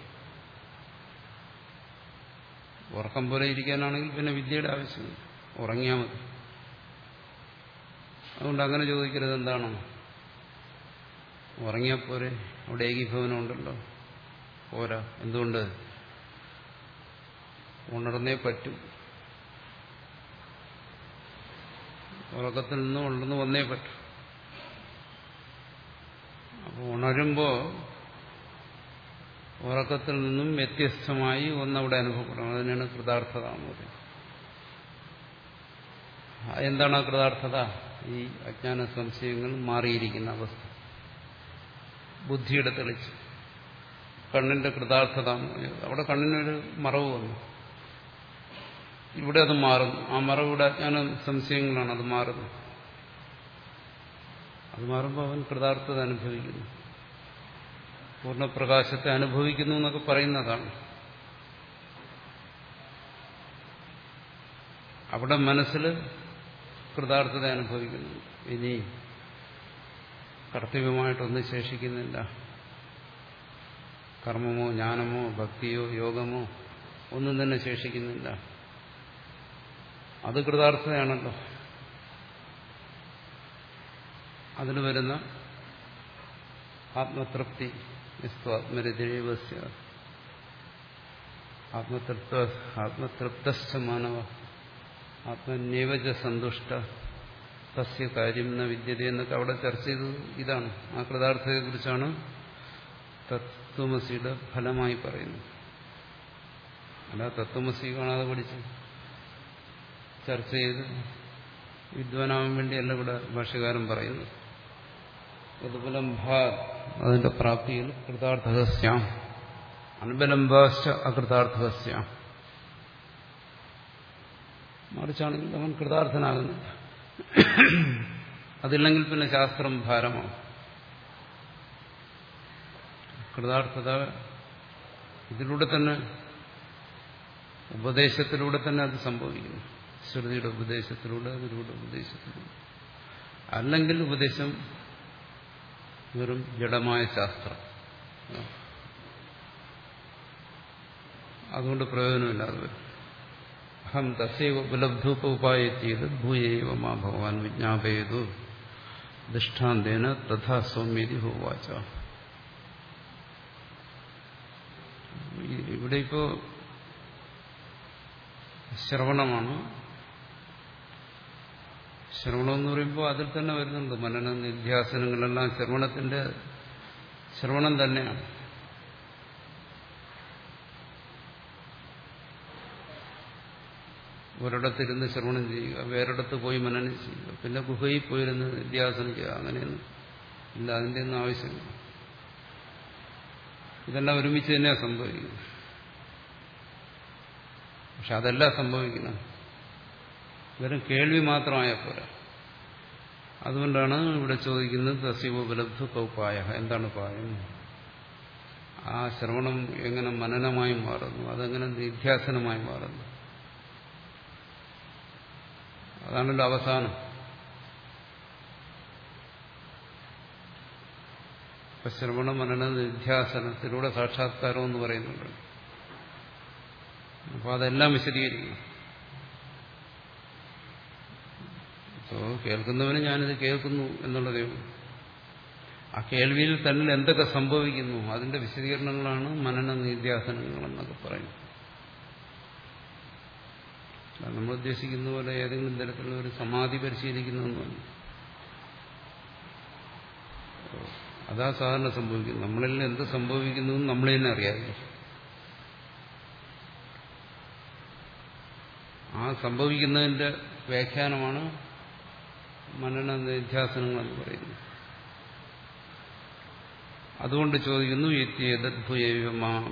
ഉറക്കം പോലെ ഇരിക്കാനാണെങ്കിൽ പിന്നെ വിദ്യയുടെ ആവശ്യമില്ല. ഉറങ്ങിയാൽ മതി. അതുകൊണ്ട് അങ്ങനെ ചോദിക്കരുത് എന്താണോ ഉറങ്ങിയാൽ പോരെ അവിടെ ഏകീഭവനം ഉണ്ടല്ലോ പോരാ. എന്തുകൊണ്ട്? ഉണർന്നേ പറ്റും. ഉറക്കത്തിൽ നിന്ന് ഉണർന്ന് വന്നേ പറ്റും. അപ്പോൾ ഉണരുമ്പോൾ ഉറക്കത്തിൽ നിന്നും വ്യത്യസ്തമായി ഒന്നവിടെ അനുഭവപ്പെടണം. അതിനാണ് കൃതാർത്ഥത എന്ന് പറയുന്നത്. എന്താണ് ആ കൃതാർത്ഥത? ഈ അജ്ഞാന സംശയങ്ങൾ മാറിയിരിക്കുന്ന അവസ്ഥ. ബുദ്ധിയുടെ തെളിച്ച്. കണ്ണിന്റെ കൃതാർത്ഥത അവിടെ കണ്ണിനൊരു മറവ് വന്നു. ഇവിടെ അത് മാറുന്നു. ആ മറവിടെ അജ്ഞാന സംശയങ്ങളാണ് അത് മാറുന്നത് അത് മാറുമ്പോൾ അവൻ കൃതാർത്ഥത അനുഭവിക്കുന്നു. പൂർണപ്രകാശത്തെ അനുഭവിക്കുന്നു എന്നൊക്കെ പറയുന്നതാണ്. അവിടെ മനസ്സിൽ കൃതാർത്ഥത അനുഭവിക്കുന്നു. ഇനി കർത്തവ്യമായിട്ടൊന്നും ശേഷിക്കുന്നില്ല. കർമ്മമോ ജ്ഞാനമോ ഭക്തിയോ യോഗമോ ഒന്നും തന്നെ ശേഷിക്കുന്നില്ല. അത് കൃതാർത്ഥതയാണല്ലോ. അതിന് വരുന്ന ആത്മതൃപ്തി ആത്മരതിരേവസ്യ ആത്മതൃപ്ത ആത്മതൃപ്തശ്ച മാനവ. ആത്മന്യവജ സന്തുഷ്ട. തസ്യ കാര്യം എന്ന വിദ്യത എന്നൊക്കെ അവിടെ ചർച്ച ചെയ്തത് ഇതാണ്. ആ കൃതാർത്ഥതയെക്കുറിച്ചാണ് തത്വമസിയുടെ ഫലമായി പറയുന്നത്. അല്ല തത്വമസി കാണാതെ പഠിച്ച് ചർച്ച ചെയ്ത് വിദ്വാനാവാൻ വേണ്ടിയല്ല ഇവിടെ ഭാഷകാരൻ പറയുന്നത്. ഋതുബലംഭ അതിന്റെ പ്രാപ്തിയിൽ കൃതാർത്ഥകസ്യാം അനുബലംബാശ്ച അകൃതാർത്ഥകസ്യാം മറിച്ചാണെങ്കിൽ അവൻ കൃതാർത്ഥനാകുന്നില്ല. അതില്ലെങ്കിൽ പിന്നെ ശാസ്ത്രം ഭാരമാണ് കൃതാർത്ഥത ഇതിലൂടെ തന്നെ ഉപദേശത്തിലൂടെ തന്നെ അത് സംഭവിക്കുന്നു. ശ്രുതിയുടെ ഉപദേശത്തിലൂടെ അതിലൂടെ ഉപദേശത്തിലൂടെ. അല്ലെങ്കിൽ ഉപദേശം വെറും ജഡമായ ശാസ്ത്രം. അതുകൊണ്ട് പ്രയോജനമില്ലാതെ വരും. അഹം തസ്യവ ഉപലബ്ധൂപ ഉപായെത്തിയത് ഭൂയേവ മാ ഭഗവാൻ വിജ്ഞാപയതു. ദൃഷ്ടാന്തേന തഥാ സൗമ്യതി ഹോവാച ഇവിടെ ഇപ്പോ ശ്രവണമാണ്. ശ്രവണം എന്ന് പറയുമ്പോൾ അതിൽ തന്നെ വരുന്നുണ്ട് മനന നിധ്യാസനങ്ങളെല്ലാം ശ്രവണത്തിന്റെ ശ്രവണം തന്നെയാണ്. ഒരിടത്തിരുന്ന് ശ്രവണം ചെയ്യുക വേറിടത്ത് പോയി മനനം ചെയ്യുക പിന്നെ ഗുഹയിൽ പോയിരുന്ന് നിധ്യാസനം ചെയ്യുക അങ്ങനെയൊന്നും ഇല്ല അതിന്റെ ഒന്നും ആവശ്യമില്ല. ഇതെല്ലാം ഒരുമിച്ച് തന്നെയാണ് സംഭവിക്കുന്നത്. പക്ഷെ അതല്ല സംഭവിക്കുന്നത്. വെറും കേൾവി മാത്രമായ പോരാ. അതുകൊണ്ടാണ് ഇവിടെ ചോദിക്കുന്നത് തസ്യവോപലബ്ധ കൗപ്പായ എന്താണ് പായം ആ ശ്രവണം എങ്ങനെ മനനമായി മാറുന്നു? അതെങ്ങനെ നിധ്യാസനമായി മാറുന്നു? അതാണല്ലോ അവസാനം. ഇപ്പൊ ശ്രവണ മനന നിധ്യാസനത്തിലൂടെ സാക്ഷാത്കാരം എന്ന് പറയുന്നുണ്ട്. അപ്പൊ അതെല്ലാം വിശദീകരിക്കും അപ്പോ കേൾക്കുന്നവന് ഞാനിത് കേൾക്കുന്നു എന്നുള്ളതേ ആ കേൾവിയിൽ തന്നെ എന്തൊക്കെ സംഭവിക്കുന്നു അതിന്റെ വിശദീകരണങ്ങളാണ് മനന നിധ്യാസനങ്ങളെന്നൊക്കെ പറയുന്നത്. നമ്മൾ ഉദ്ദേശിക്കുന്ന പോലെ ഏതെങ്കിലും തരത്തിലുള്ള ഒരു സമാധി പരിശീലിക്കുന്നതെന്നാണ് അതാ സാധാരണ സംഭവിക്കുന്നത്. നമ്മളിൽ എന്ത് സംഭവിക്കുന്നു നമ്മൾ തന്നെ അറിയാതെ. ആ സംഭവിക്കുന്നതിന്റെ വ്യാഖ്യാനമാണ് മനന നിധ്യാസനങ്ങൾ എന്ന് പറയുന്നത്. അതുകൊണ്ട് ചോദിക്കുന്നു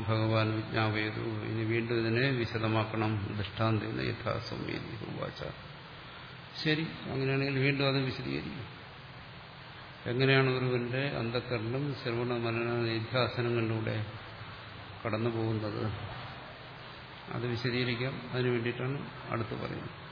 ഭഗവാൻ വിജ്ഞാപയതു. ഇനി വീണ്ടും ഇതിനെ വിശദമാക്കണം. ദൃഷ്ടാന്തം യഥാസംവേദി ശരി അങ്ങനെയാണെങ്കിൽ വീണ്ടും അത് വിശദീകരിക്കും. എങ്ങനെയാണ് ഒരുവന്റെ അന്ധക്കരണം ശ്രവണ മനന നിധ്യാസനങ്ങളിലൂടെ കടന്നു പോകുന്നത് അത് വിശദീകരിക്കാം. അതിനു വേണ്ടിയിട്ടാണ് അടുത്ത് പറയുന്നത്.